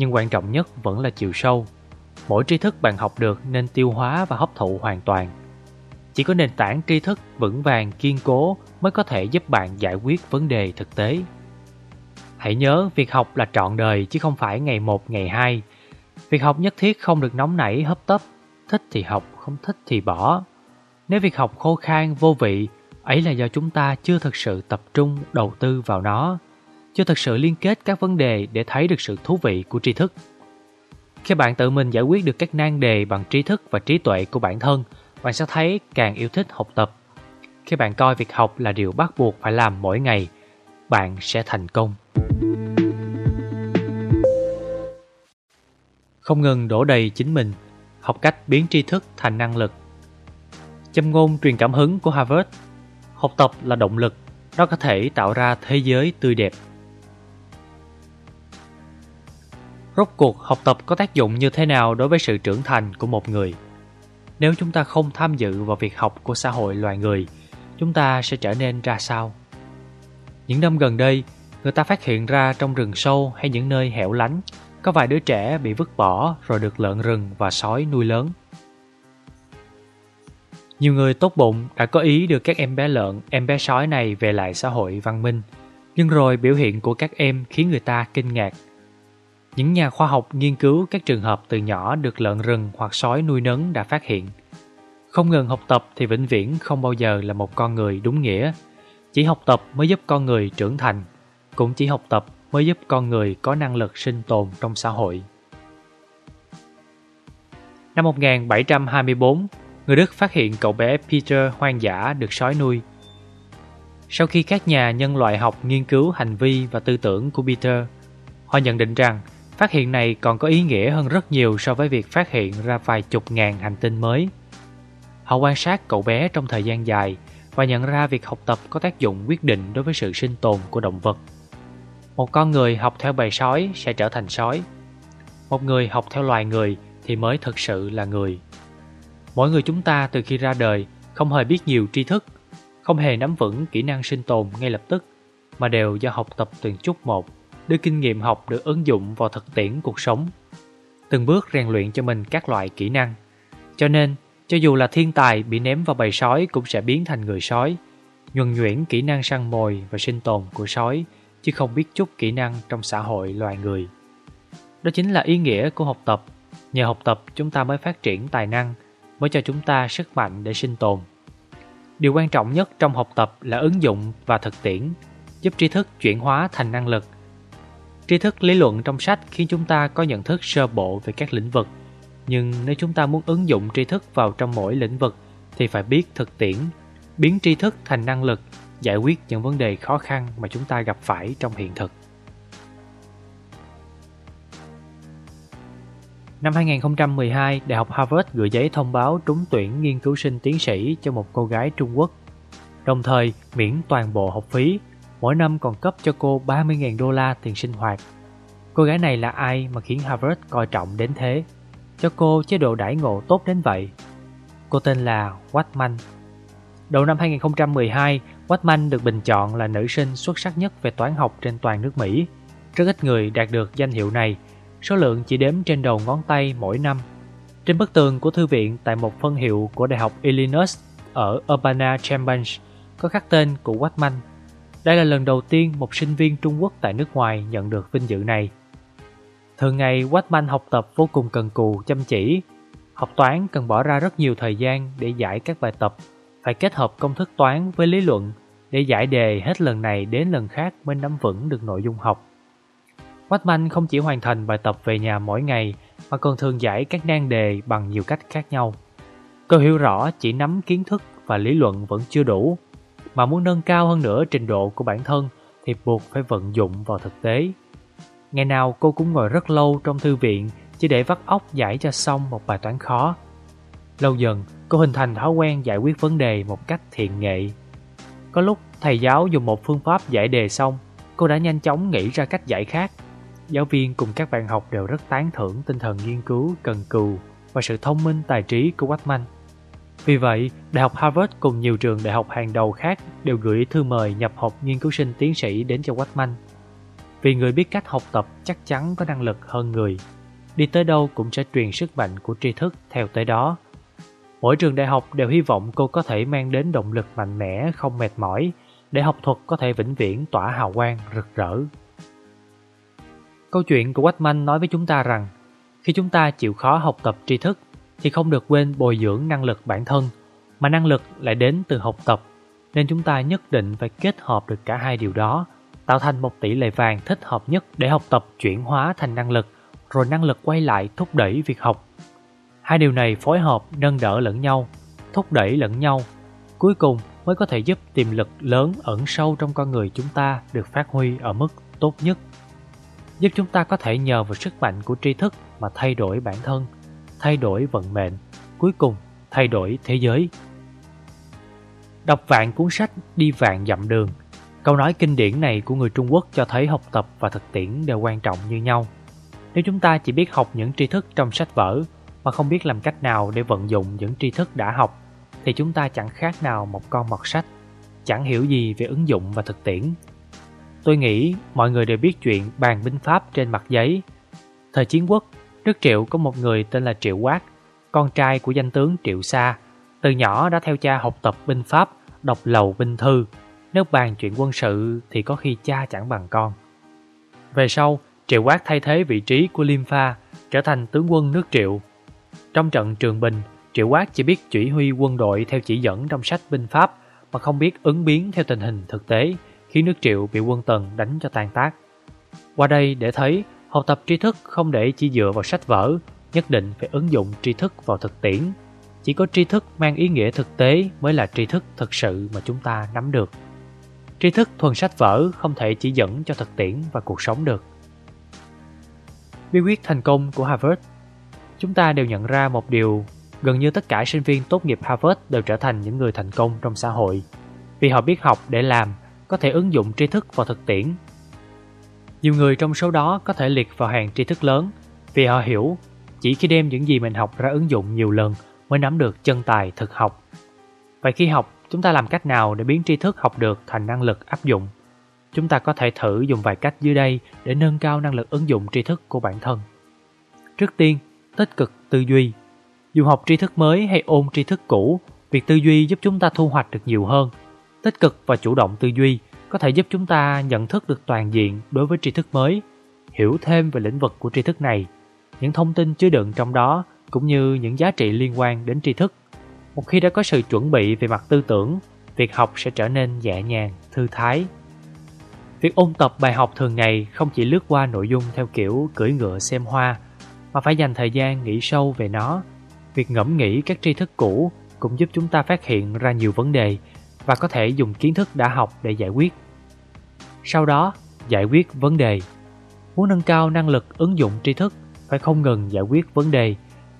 nhưng quan trọng nhất vẫn là chiều sâu. Mỗi tri thức bạn học được nên tiêu hóa và hấp thụ hoàn toàn. Chỉ có nền tảng tri thức vững vàng kiên cố mới có thể giúp bạn giải quyết vấn đề thực tế. Hãy nhớ việc học là trọn đời chứ không phải ngày một ngày hai. Việc học nhất thiết không được nóng nảy hấp tấp, thích thì học, không thích thì bỏ. Nếu việc học khô khan vô vị, ấy là do chúng ta chưa thực sự tập trung đầu tư vào nó, chưa thật sự liên kết các vấn đề để thấy được sự thú vị của tri thức. Khi bạn tự mình giải quyết được các nan đề bằng trí thức và trí tuệ của bản thân, bạn sẽ thấy càng yêu thích học tập. Khi bạn coi việc học là điều bắt buộc phải làm mỗi ngày, bạn sẽ thành công. Không ngừng đổ đầy chính mình, học cách biến tri thức thành năng lực. Châm ngôn truyền cảm hứng của Harvard Học tập là động lực, nó có thể tạo ra thế giới tươi đẹp. Rốt cuộc học tập có tác dụng như thế nào đối với sự trưởng thành của một người? Nếu chúng ta không tham dự vào việc học của xã hội loài người, chúng ta sẽ trở nên ra sao? Những năm gần đây, người ta phát hiện ra trong rừng sâu hay những nơi hẻo lánh, có vài đứa trẻ bị vứt bỏ rồi được lợn rừng và sói nuôi lớn. Nhiều người tốt bụng đã có ý đưa các em bé lợn, em bé sói này về lại xã hội văn minh, nhưng rồi biểu hiện của các em khiến người ta kinh ngạc. Những nhà khoa học nghiên cứu các trường hợp từ nhỏ được lợn rừng hoặc sói nuôi nấng đã phát hiện. Không ngừng học tập thì vĩnh viễn không bao giờ là một con người đúng nghĩa. Chỉ học tập mới giúp con người trưởng thành, cũng chỉ học tập mới giúp con người có năng lực sinh tồn trong xã hội. Năm 1724, người Đức phát hiện cậu bé Peter hoang dã được sói nuôi. Sau khi các nhà nhân loại học nghiên cứu hành vi và tư tưởng của Peter, họ nhận định rằng phát hiện này còn có ý nghĩa hơn rất nhiều so với việc phát hiện ra vài chục ngàn hành tinh mới. Họ quan sát cậu bé trong thời gian dài và nhận ra việc học tập có tác dụng quyết định đối với sự sinh tồn của động vật. Một con người học theo bầy sói sẽ trở thành sói. Một người học theo loài người thì mới thực sự là người. Mỗi người chúng ta từ khi ra đời không hề biết nhiều tri thức, không hề nắm vững kỹ năng sinh tồn ngay lập tức, mà đều do học tập từng chút một, đưa kinh nghiệm học được ứng dụng vào thực tiễn cuộc sống. Từng bước rèn luyện cho mình các loại kỹ năng. Cho nên, cho dù là thiên tài bị ném vào bầy sói cũng sẽ biến thành người sói, nhuần nhuyễn kỹ năng săn mồi và sinh tồn của sói, chứ không biết chút kỹ năng trong xã hội loài người. Đó chính là ý nghĩa của học tập. Nhờ học tập chúng ta mới phát triển tài năng, mới cho chúng ta sức mạnh để sinh tồn. Điều quan trọng nhất trong học tập là ứng dụng và thực tiễn, giúp tri thức chuyển hóa thành năng lực. Tri thức lý luận trong sách khiến chúng ta có nhận thức sơ bộ về các lĩnh vực, nhưng nếu chúng ta muốn ứng dụng tri thức vào trong mỗi lĩnh vực thì phải biết thực tiễn, biến tri thức thành năng lực, giải quyết những vấn đề khó khăn mà chúng ta gặp phải trong hiện thực. Năm 2012, Đại học Harvard gửi giấy thông báo trúng tuyển nghiên cứu sinh tiến sĩ cho một cô gái Trung Quốc. Đồng thời, miễn toàn bộ học phí, mỗi năm còn cấp cho cô 30.000 đô la tiền sinh hoạt. Cô gái này là ai mà khiến Harvard coi trọng đến thế? Cho cô chế độ đãi ngộ tốt đến vậy? Cô tên là Watman. Đầu năm 2012, Watman được bình chọn là nữ sinh xuất sắc nhất về toán học trên toàn nước Mỹ. Rất ít người đạt được danh hiệu này – số lượng chỉ đếm trên đầu ngón tay mỗi năm. Trên bức tường của thư viện tại một phân hiệu của Đại học Illinois ở Urbana-Champaign có khắc tên của Watman. Đây là lần đầu tiên một sinh viên Trung Quốc tại nước ngoài nhận được vinh dự này. Thường ngày Watman học tập vô cùng cần cù, chăm chỉ. Học toán cần bỏ ra rất nhiều thời gian để giải các bài tập, phải kết hợp công thức toán với lý luận, để giải đề hết lần này đến lần khác mới nắm vững được nội dung học. Watman không chỉ hoàn thành bài tập về nhà mỗi ngày mà còn thường giải các nan đề bằng nhiều cách khác nhau. Cô hiểu rõ chỉ nắm kiến thức và lý luận vẫn chưa đủ, mà muốn nâng cao hơn nữa trình độ của bản thân thì buộc phải vận dụng vào thực tế. Ngày nào cô cũng ngồi rất lâu trong thư viện chỉ để vắt óc giải cho xong một bài toán khó. Lâu dần, cô hình thành thói quen giải quyết vấn đề một cách thiện nghệ. Có lúc thầy giáo dùng một phương pháp giải đề xong, cô đã nhanh chóng nghĩ ra cách giải khác. Giáo viên cùng các bạn học đều rất tán thưởng tinh thần nghiên cứu, cần cù và sự thông minh tài trí của Watman. Vì vậy, Đại học Harvard cùng nhiều trường đại học hàng đầu khác đều gửi thư mời nhập học nghiên cứu sinh tiến sĩ đến cho Watman. Vì người biết cách học tập chắc chắn có năng lực hơn người. Đi tới đâu cũng sẽ truyền sức mạnh của tri thức theo tới đó. Mỗi trường đại học đều hy vọng cô có thể mang đến động lực mạnh mẽ, không mệt mỏi, để học thuật có thể vĩnh viễn tỏa hào quang rực rỡ. Câu chuyện của Watman nói với chúng ta rằng, khi chúng ta chịu khó học tập tri thức thì không được quên bồi dưỡng năng lực bản thân, mà năng lực lại đến từ học tập, nên chúng ta nhất định phải kết hợp được cả hai điều đó, tạo thành một tỷ lệ vàng thích hợp nhất để học tập chuyển hóa thành năng lực, rồi năng lực quay lại thúc đẩy việc học. Hai điều này phối hợp nâng đỡ lẫn nhau, thúc đẩy lẫn nhau, cuối cùng mới có thể giúp tiềm lực lớn ẩn sâu trong con người chúng ta được phát huy ở mức tốt nhất. Giúp chúng ta có thể nhờ vào sức mạnh của tri thức mà thay đổi bản thân thay đổi vận mệnh, cuối cùng thay đổi thế giới. Đọc vạn cuốn sách, đi vạn dặm đường. Câu nói kinh điển này của người Trung Quốc cho thấy học tập và thực tiễn đều quan trọng như nhau. Nếu chúng ta chỉ biết học những tri thức trong sách vở mà không biết làm cách nào để vận dụng những tri thức đã học, thì chúng ta chẳng khác nào một con mọt sách, chẳng hiểu gì về ứng dụng và thực tiễn. Tôi nghĩ mọi người đều biết chuyện bàn binh pháp trên mặt giấy. Thời chiến quốc, Nước Triệu có một người tên là Triệu Quát, con trai của danh tướng Triệu Sa. Từ nhỏ đã theo cha học tập binh pháp, đọc lầu binh thư. Nếu bàn chuyện quân sự thì có khi cha chẳng bằng con. Về sau, Triệu Quát thay thế vị trí của Liêm Pha, trở thành tướng quân nước Triệu. Trong trận Trường Bình, Triệu Quát chỉ biết chỉ huy quân đội theo chỉ dẫn trong sách binh pháp mà không biết ứng biến theo tình hình thực tế, khiến nước Triệu bị quân Tần đánh cho tan tác. Qua đây để thấy Học tập tri thức không để chỉ dựa vào sách vở, nhất định phải ứng dụng tri thức vào thực tiễn. Chỉ có tri thức mang ý nghĩa thực tế mới là tri thức thực sự mà chúng ta nắm được. Tri thức thuần sách vở không thể chỉ dẫn cho thực tiễn và cuộc sống được. Bí quyết thành công của Harvard Chúng ta đều nhận ra một điều, gần như tất cả sinh viên tốt nghiệp Harvard đều trở thành những người thành công trong xã hội. Vì họ biết học để làm, có thể ứng dụng tri thức vào thực tiễn nhiều người trong số đó có thể liệt vào hàng tri thức lớn vì họ hiểu chỉ khi đem những gì mình học ra ứng dụng nhiều lần mới nắm được chân tài thực học. Vậy khi học, chúng ta làm cách nào để biến tri thức học được thành năng lực áp dụng? Chúng ta có thể thử dùng vài cách dưới đây để nâng cao năng lực ứng dụng tri thức của bản thân. Trước tiên, tích cực tư duy. Dù học tri thức mới hay ôn tri thức cũ, việc tư duy giúp chúng ta thu hoạch được nhiều hơn. Tích cực và chủ động tư duy có thể giúp chúng ta nhận thức được toàn diện đối với tri thức mới, hiểu thêm về lĩnh vực của tri thức này, những thông tin chứa đựng trong đó cũng như những giá trị liên quan đến tri thức. Một khi đã có sự chuẩn bị về mặt tư tưởng, việc học sẽ trở nên nhẹ nhàng, thư thái. Việc ôn tập bài học thường ngày không chỉ lướt qua nội dung theo kiểu cưỡi ngựa xem hoa, mà phải dành thời gian nghĩ sâu về nó. Việc ngẫm nghĩ các tri thức cũ cũng giúp chúng ta phát hiện ra nhiều vấn đề và có thể dùng kiến thức đã học để giải quyết. Sau đó, giải quyết vấn đề. Muốn nâng cao năng lực ứng dụng tri thức, phải không ngừng giải quyết vấn đề,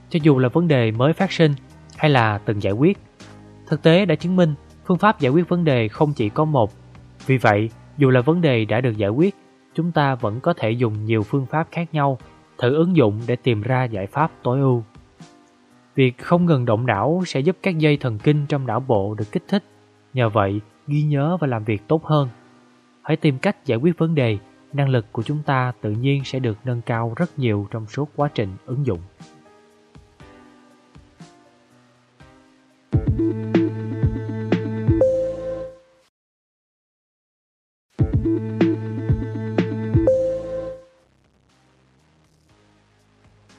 cho dù là vấn đề mới phát sinh hay là từng giải quyết. Thực tế đã chứng minh phương pháp giải quyết vấn đề không chỉ có một. Vì vậy, dù là vấn đề đã được giải quyết, chúng ta vẫn có thể dùng nhiều phương pháp khác nhau thử ứng dụng để tìm ra giải pháp tối ưu. Việc không ngừng động não sẽ giúp các dây thần kinh trong não bộ được kích thích Nhờ vậy, ghi nhớ và làm việc tốt hơn. Hãy tìm cách giải quyết vấn đề, năng lực của chúng ta tự nhiên sẽ được nâng cao rất nhiều trong suốt quá trình ứng dụng.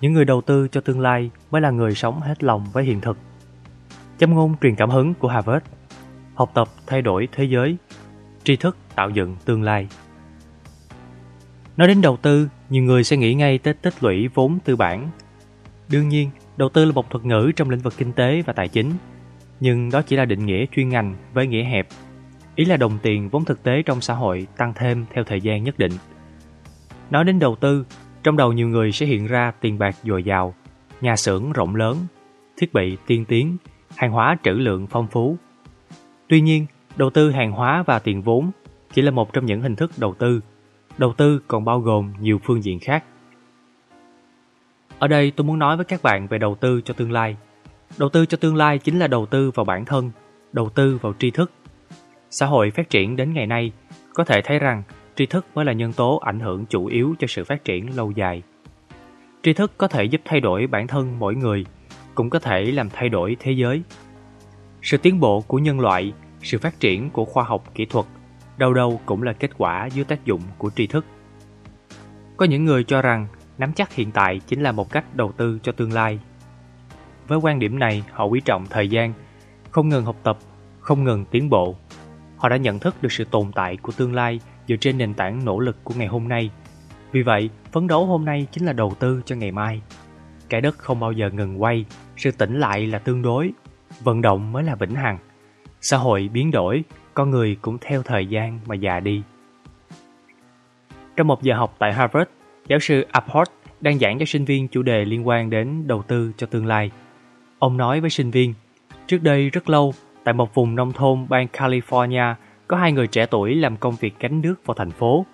Những người đầu tư cho tương lai mới là người sống hết lòng với hiện thực. Châm ngôn truyền cảm hứng của Harvard học tập thay đổi thế giới tri thức tạo dựng tương lai. Nói đến đầu tư, nhiều người sẽ nghĩ ngay tới tích lũy vốn tư bản. Đương nhiên, đầu tư là một thuật ngữ trong lĩnh vực kinh tế và tài chính, nhưng đó chỉ là định nghĩa chuyên ngành với nghĩa hẹp. Ý là đồng tiền vốn thực tế trong xã hội tăng thêm theo thời gian nhất định. Nói đến đầu tư, trong đầu nhiều người sẽ hiện ra tiền bạc dồi dào, nhà xưởng rộng lớn, thiết bị tiên tiến, hàng hóa trữ lượng phong phú. Tuy nhiên, đầu tư hàng hóa và tiền vốn chỉ là một trong những hình thức đầu tư. Đầu tư còn bao gồm nhiều phương diện khác. Ở đây tôi muốn nói với các bạn về đầu tư cho tương lai. Đầu tư cho tương lai chính là đầu tư vào bản thân, đầu tư vào tri thức. Xã hội phát triển đến ngày nay, có thể thấy rằng tri thức mới là nhân tố ảnh hưởng chủ yếu cho sự phát triển lâu dài. Tri thức có thể giúp thay đổi bản thân mỗi người, cũng có thể làm thay đổi thế giới. Sự tiến bộ của nhân loại, sự phát triển của khoa học kỹ thuật, đâu đâu cũng là kết quả dưới tác dụng của tri thức. Có những người cho rằng nắm chắc hiện tại chính là một cách đầu tư cho tương lai. Với quan điểm này, họ quý trọng thời gian, không ngừng học tập, không ngừng tiến bộ. Họ đã nhận thức được sự tồn tại của tương lai dựa trên nền tảng nỗ lực của ngày hôm nay. Vì vậy, phấn đấu hôm nay chính là đầu tư cho ngày mai. trái đất không bao giờ ngừng quay, sự tỉnh lại là tương đối, vận động mới là vĩnh hằng. Xã hội biến đổi, con người cũng theo thời gian mà già đi. Trong một giờ học tại Harvard, giáo sư Apport đang giảng cho sinh viên chủ đề liên quan đến đầu tư cho tương lai. Ông nói với sinh viên, trước đây rất lâu, tại một vùng nông thôn bang California, có hai người trẻ tuổi làm công việc gánh nước vào thành phố.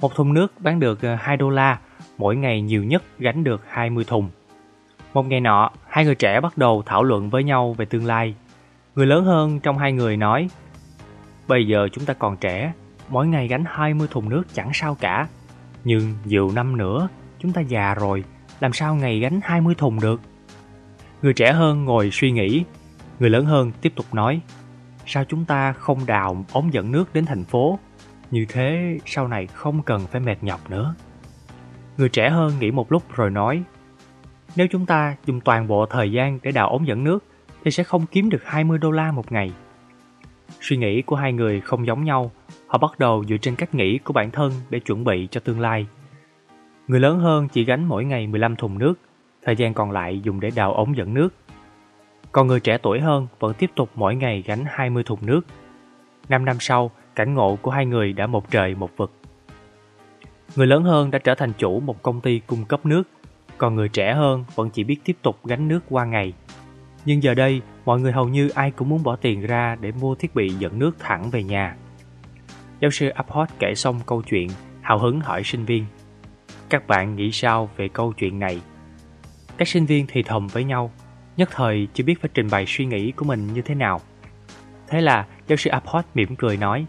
Một thùng nước bán được ờ, 2 đô la, mỗi ngày nhiều nhất gánh được 20 thùng. Một ngày nọ, hai người trẻ bắt đầu thảo luận với nhau về tương lai. Người lớn hơn trong hai người nói, Bây giờ chúng ta còn trẻ, mỗi ngày gánh 20 thùng nước chẳng sao cả. Nhưng nhiều năm nữa, chúng ta già rồi, làm sao ngày gánh 20 thùng được? Người trẻ hơn ngồi suy nghĩ, người lớn hơn tiếp tục nói, sao chúng ta không đào ống dẫn nước đến thành phố? Như thế sau này không cần phải mệt nhọc nữa. Người trẻ hơn nghĩ một lúc rồi nói, nếu chúng ta dùng toàn bộ thời gian để đào ống dẫn nước thì sẽ không kiếm được 20 đô la một ngày. Suy nghĩ của hai người không giống nhau, họ bắt đầu dựa trên cách nghĩ của bản thân để chuẩn bị cho tương lai. Người lớn hơn chỉ gánh mỗi ngày 15 thùng nước, thời gian còn lại dùng để đào ống dẫn nước. Còn người trẻ tuổi hơn vẫn tiếp tục mỗi ngày gánh 20 thùng nước. Năm năm sau, cảnh ngộ của hai người đã một trời một vực. Người lớn hơn đã trở thành chủ một công ty cung cấp nước, còn người trẻ hơn vẫn chỉ biết tiếp tục gánh nước qua ngày. Nhưng giờ đây, mọi người hầu như ai cũng muốn bỏ tiền ra để mua thiết bị dẫn nước thẳng về nhà. Giáo sư Apport kể xong câu chuyện, hào hứng hỏi sinh viên. Các bạn nghĩ sao về câu chuyện này? Các sinh viên thì thầm với nhau, nhất thời chưa biết phải trình bày suy nghĩ của mình như thế nào. Thế là giáo sư Apport mỉm cười nói,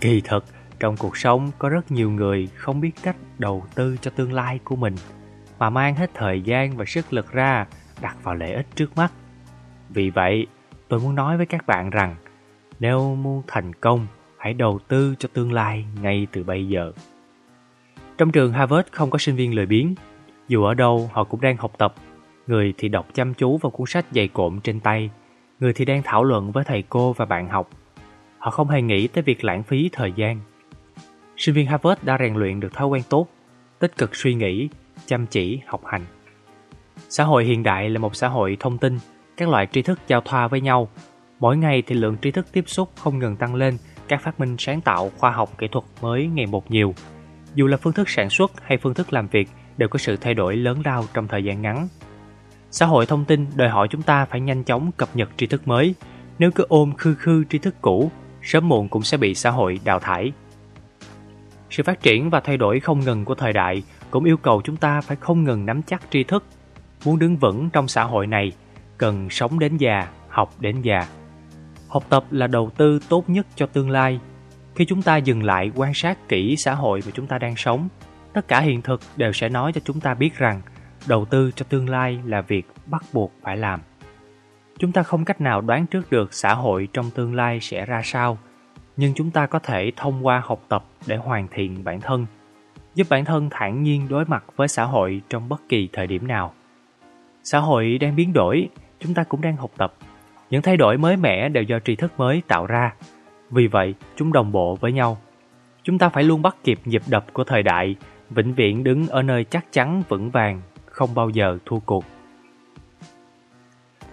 Kỳ thật trong cuộc sống có rất nhiều người không biết cách đầu tư cho tương lai của mình, mà mang hết thời gian và sức lực ra đặt vào lợi ích trước mắt. Vì vậy, tôi muốn nói với các bạn rằng, nếu muốn thành công, hãy đầu tư cho tương lai ngay từ bây giờ. Trong trường Harvard không có sinh viên lười biếng, dù ở đâu họ cũng đang học tập. Người thì đọc chăm chú vào cuốn sách dày cộm trên tay, người thì đang thảo luận với thầy cô và bạn học. Họ không hề nghĩ tới việc lãng phí thời gian. Sinh viên Harvard đã rèn luyện được thói quen tốt, tích cực suy nghĩ, chăm chỉ học hành. Xã hội hiện đại là một xã hội thông tin, các loại tri thức giao thoa với nhau. Mỗi ngày thì lượng tri thức tiếp xúc không ngừng tăng lên, các phát minh sáng tạo khoa học kỹ thuật mới ngày một nhiều. Dù là phương thức sản xuất hay phương thức làm việc đều có sự thay đổi lớn lao trong thời gian ngắn. Xã hội thông tin đòi hỏi chúng ta phải nhanh chóng cập nhật tri thức mới. Nếu cứ ôm khư khư tri thức cũ, sớm muộn cũng sẽ bị xã hội đào thải. Sự phát triển và thay đổi không ngừng của thời đại cũng yêu cầu chúng ta phải không ngừng nắm chắc tri thức. Muốn đứng vững trong xã hội này, cần sống đến già, học đến già. Học tập là đầu tư tốt nhất cho tương lai. Khi chúng ta dừng lại quan sát kỹ xã hội mà chúng ta đang sống, tất cả hiện thực đều sẽ nói cho chúng ta biết rằng đầu tư cho tương lai là việc bắt buộc phải làm. Chúng ta không cách nào đoán trước được xã hội trong tương lai sẽ ra sao, nhưng chúng ta có thể thông qua học tập để hoàn thiện bản thân, giúp bản thân thản nhiên đối mặt với xã hội trong bất kỳ thời điểm nào. Xã hội đang biến đổi, chúng ta cũng đang học tập. Những thay đổi mới mẻ đều do tri thức mới tạo ra. Vì vậy, chúng đồng bộ với nhau. Chúng ta phải luôn bắt kịp nhịp đập của thời đại, vĩnh viễn đứng ở nơi chắc chắn vững vàng, không bao giờ thua cuộc.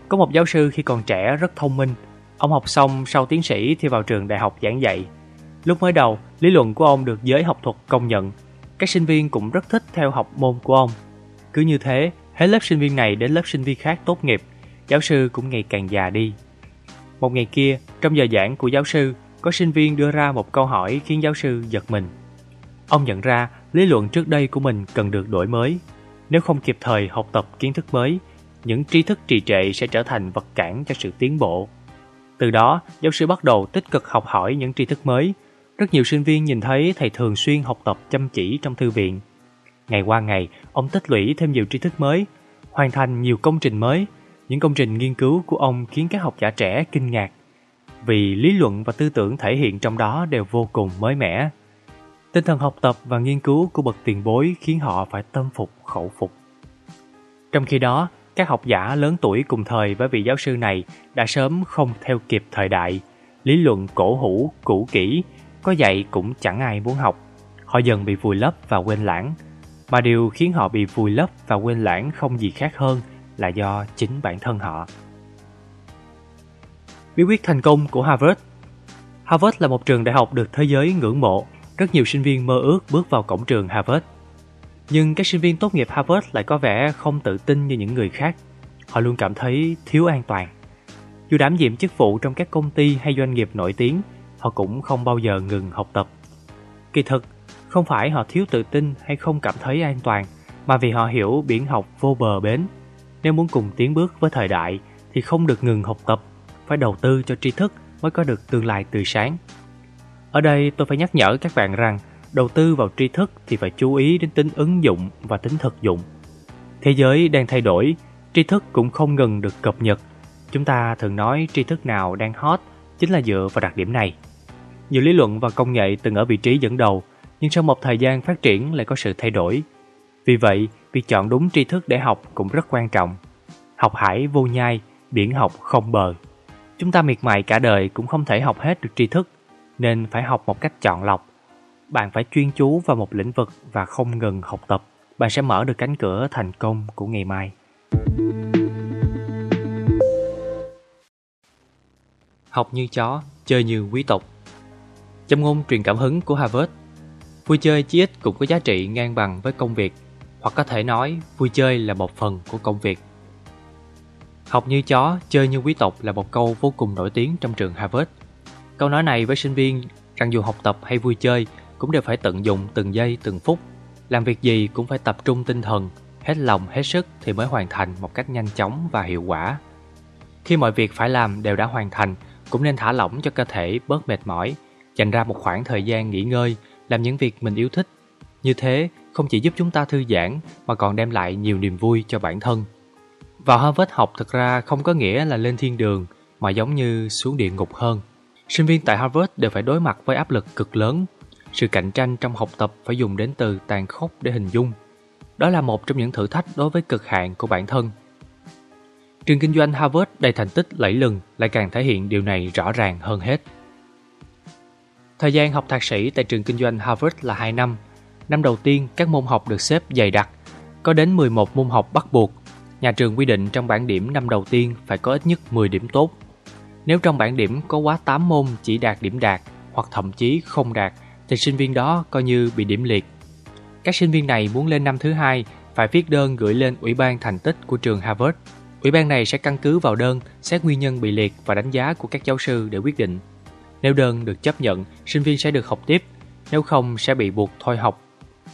Có một giáo sư khi còn trẻ rất thông minh. Ông học xong sau tiến sĩ thì vào trường đại học giảng dạy. Lúc mới đầu, lý luận của ông được giới học thuật công nhận. Các sinh viên cũng rất thích theo học môn của ông. Cứ như thế, hết lớp sinh viên này đến lớp sinh viên khác tốt nghiệp, giáo sư cũng ngày càng già đi. Một ngày kia, trong giờ giảng của giáo sư, có sinh viên đưa ra một câu hỏi khiến giáo sư giật mình. Ông nhận ra lý luận trước đây của mình cần được đổi mới. Nếu không kịp thời học tập kiến thức mới, những tri thức trì trệ sẽ trở thành vật cản cho sự tiến bộ. Từ đó, giáo sư bắt đầu tích cực học hỏi những tri thức mới. Rất nhiều sinh viên nhìn thấy thầy thường xuyên học tập chăm chỉ trong thư viện. Ngày qua ngày, ông tích lũy thêm nhiều tri thức mới, hoàn thành nhiều công trình mới. Những công trình nghiên cứu của ông khiến các học giả trẻ kinh ngạc vì lý luận và tư tưởng thể hiện trong đó đều vô cùng mới mẻ. Tinh thần học tập và nghiên cứu của bậc tiền bối khiến họ phải tâm phục khẩu phục. Trong khi đó, các học giả lớn tuổi cùng thời với vị giáo sư này đã sớm không theo kịp thời đại. Lý luận cổ hủ, cũ kỹ, có dạy cũng chẳng ai muốn học. Họ dần bị vùi lấp và quên lãng. Mà điều khiến họ bị vùi lấp và quên lãng không gì khác hơn là do chính bản thân họ. Bí quyết thành công của Harvard Harvard là một trường đại học được thế giới ngưỡng mộ. Rất nhiều sinh viên mơ ước bước vào cổng trường Harvard. Nhưng các sinh viên tốt nghiệp Harvard lại có vẻ không tự tin như những người khác. Họ luôn cảm thấy thiếu an toàn. Dù đảm nhiệm chức vụ trong các công ty hay doanh nghiệp nổi tiếng, họ cũng không bao giờ ngừng học tập. Kỳ thực, không phải họ thiếu tự tin hay không cảm thấy an toàn, mà vì họ hiểu biển học vô bờ bến. Nếu muốn cùng tiến bước với thời đại thì không được ngừng học tập, phải đầu tư cho tri thức mới có được tương lai tươi sáng. Ở đây tôi phải nhắc nhở các bạn rằng đầu tư vào tri thức thì phải chú ý đến tính ứng dụng và tính thực dụng. Thế giới đang thay đổi, tri thức cũng không ngừng được cập nhật. Chúng ta thường nói tri thức nào đang hot chính là dựa vào đặc điểm này. Nhiều lý luận và công nghệ từng ở vị trí dẫn đầu, nhưng sau một thời gian phát triển lại có sự thay đổi. Vì vậy, việc chọn đúng tri thức để học cũng rất quan trọng. Học hải vô nhai, biển học không bờ. Chúng ta miệt mài cả đời cũng không thể học hết được tri thức, nên phải học một cách chọn lọc, bạn phải chuyên chú vào một lĩnh vực và không ngừng học tập. Bạn sẽ mở được cánh cửa thành công của ngày mai. Học như chó, chơi như quý tộc Châm ngôn truyền cảm hứng của Harvard Vui chơi chí ít cũng có giá trị ngang bằng với công việc hoặc có thể nói vui chơi là một phần của công việc Học như chó, chơi như quý tộc là một câu vô cùng nổi tiếng trong trường Harvard Câu nói này với sinh viên rằng dù học tập hay vui chơi cũng đều phải tận dụng từng giây từng phút. Làm việc gì cũng phải tập trung tinh thần, hết lòng hết sức thì mới hoàn thành một cách nhanh chóng và hiệu quả. Khi mọi việc phải làm đều đã hoàn thành, cũng nên thả lỏng cho cơ thể bớt mệt mỏi, dành ra một khoảng thời gian nghỉ ngơi, làm những việc mình yêu thích. Như thế không chỉ giúp chúng ta thư giãn, mà còn đem lại nhiều niềm vui cho bản thân. Vào Harvard học thực ra không có nghĩa là lên thiên đường, mà giống như xuống địa ngục hơn. Sinh viên tại Harvard đều phải đối mặt với áp lực cực lớn sự cạnh tranh trong học tập phải dùng đến từ tàn khốc để hình dung. Đó là một trong những thử thách đối với cực hạn của bản thân. Trường kinh doanh Harvard đầy thành tích lẫy lừng lại càng thể hiện điều này rõ ràng hơn hết. Thời gian học thạc sĩ tại trường kinh doanh Harvard là 2 năm. Năm đầu tiên, các môn học được xếp dày đặc, có đến 11 môn học bắt buộc. Nhà trường quy định trong bảng điểm năm đầu tiên phải có ít nhất 10 điểm tốt. Nếu trong bảng điểm có quá 8 môn chỉ đạt điểm đạt hoặc thậm chí không đạt thì sinh viên đó coi như bị điểm liệt. Các sinh viên này muốn lên năm thứ hai phải viết đơn gửi lên Ủy ban thành tích của trường Harvard. Ủy ban này sẽ căn cứ vào đơn, xét nguyên nhân bị liệt và đánh giá của các giáo sư để quyết định. Nếu đơn được chấp nhận, sinh viên sẽ được học tiếp, nếu không sẽ bị buộc thôi học.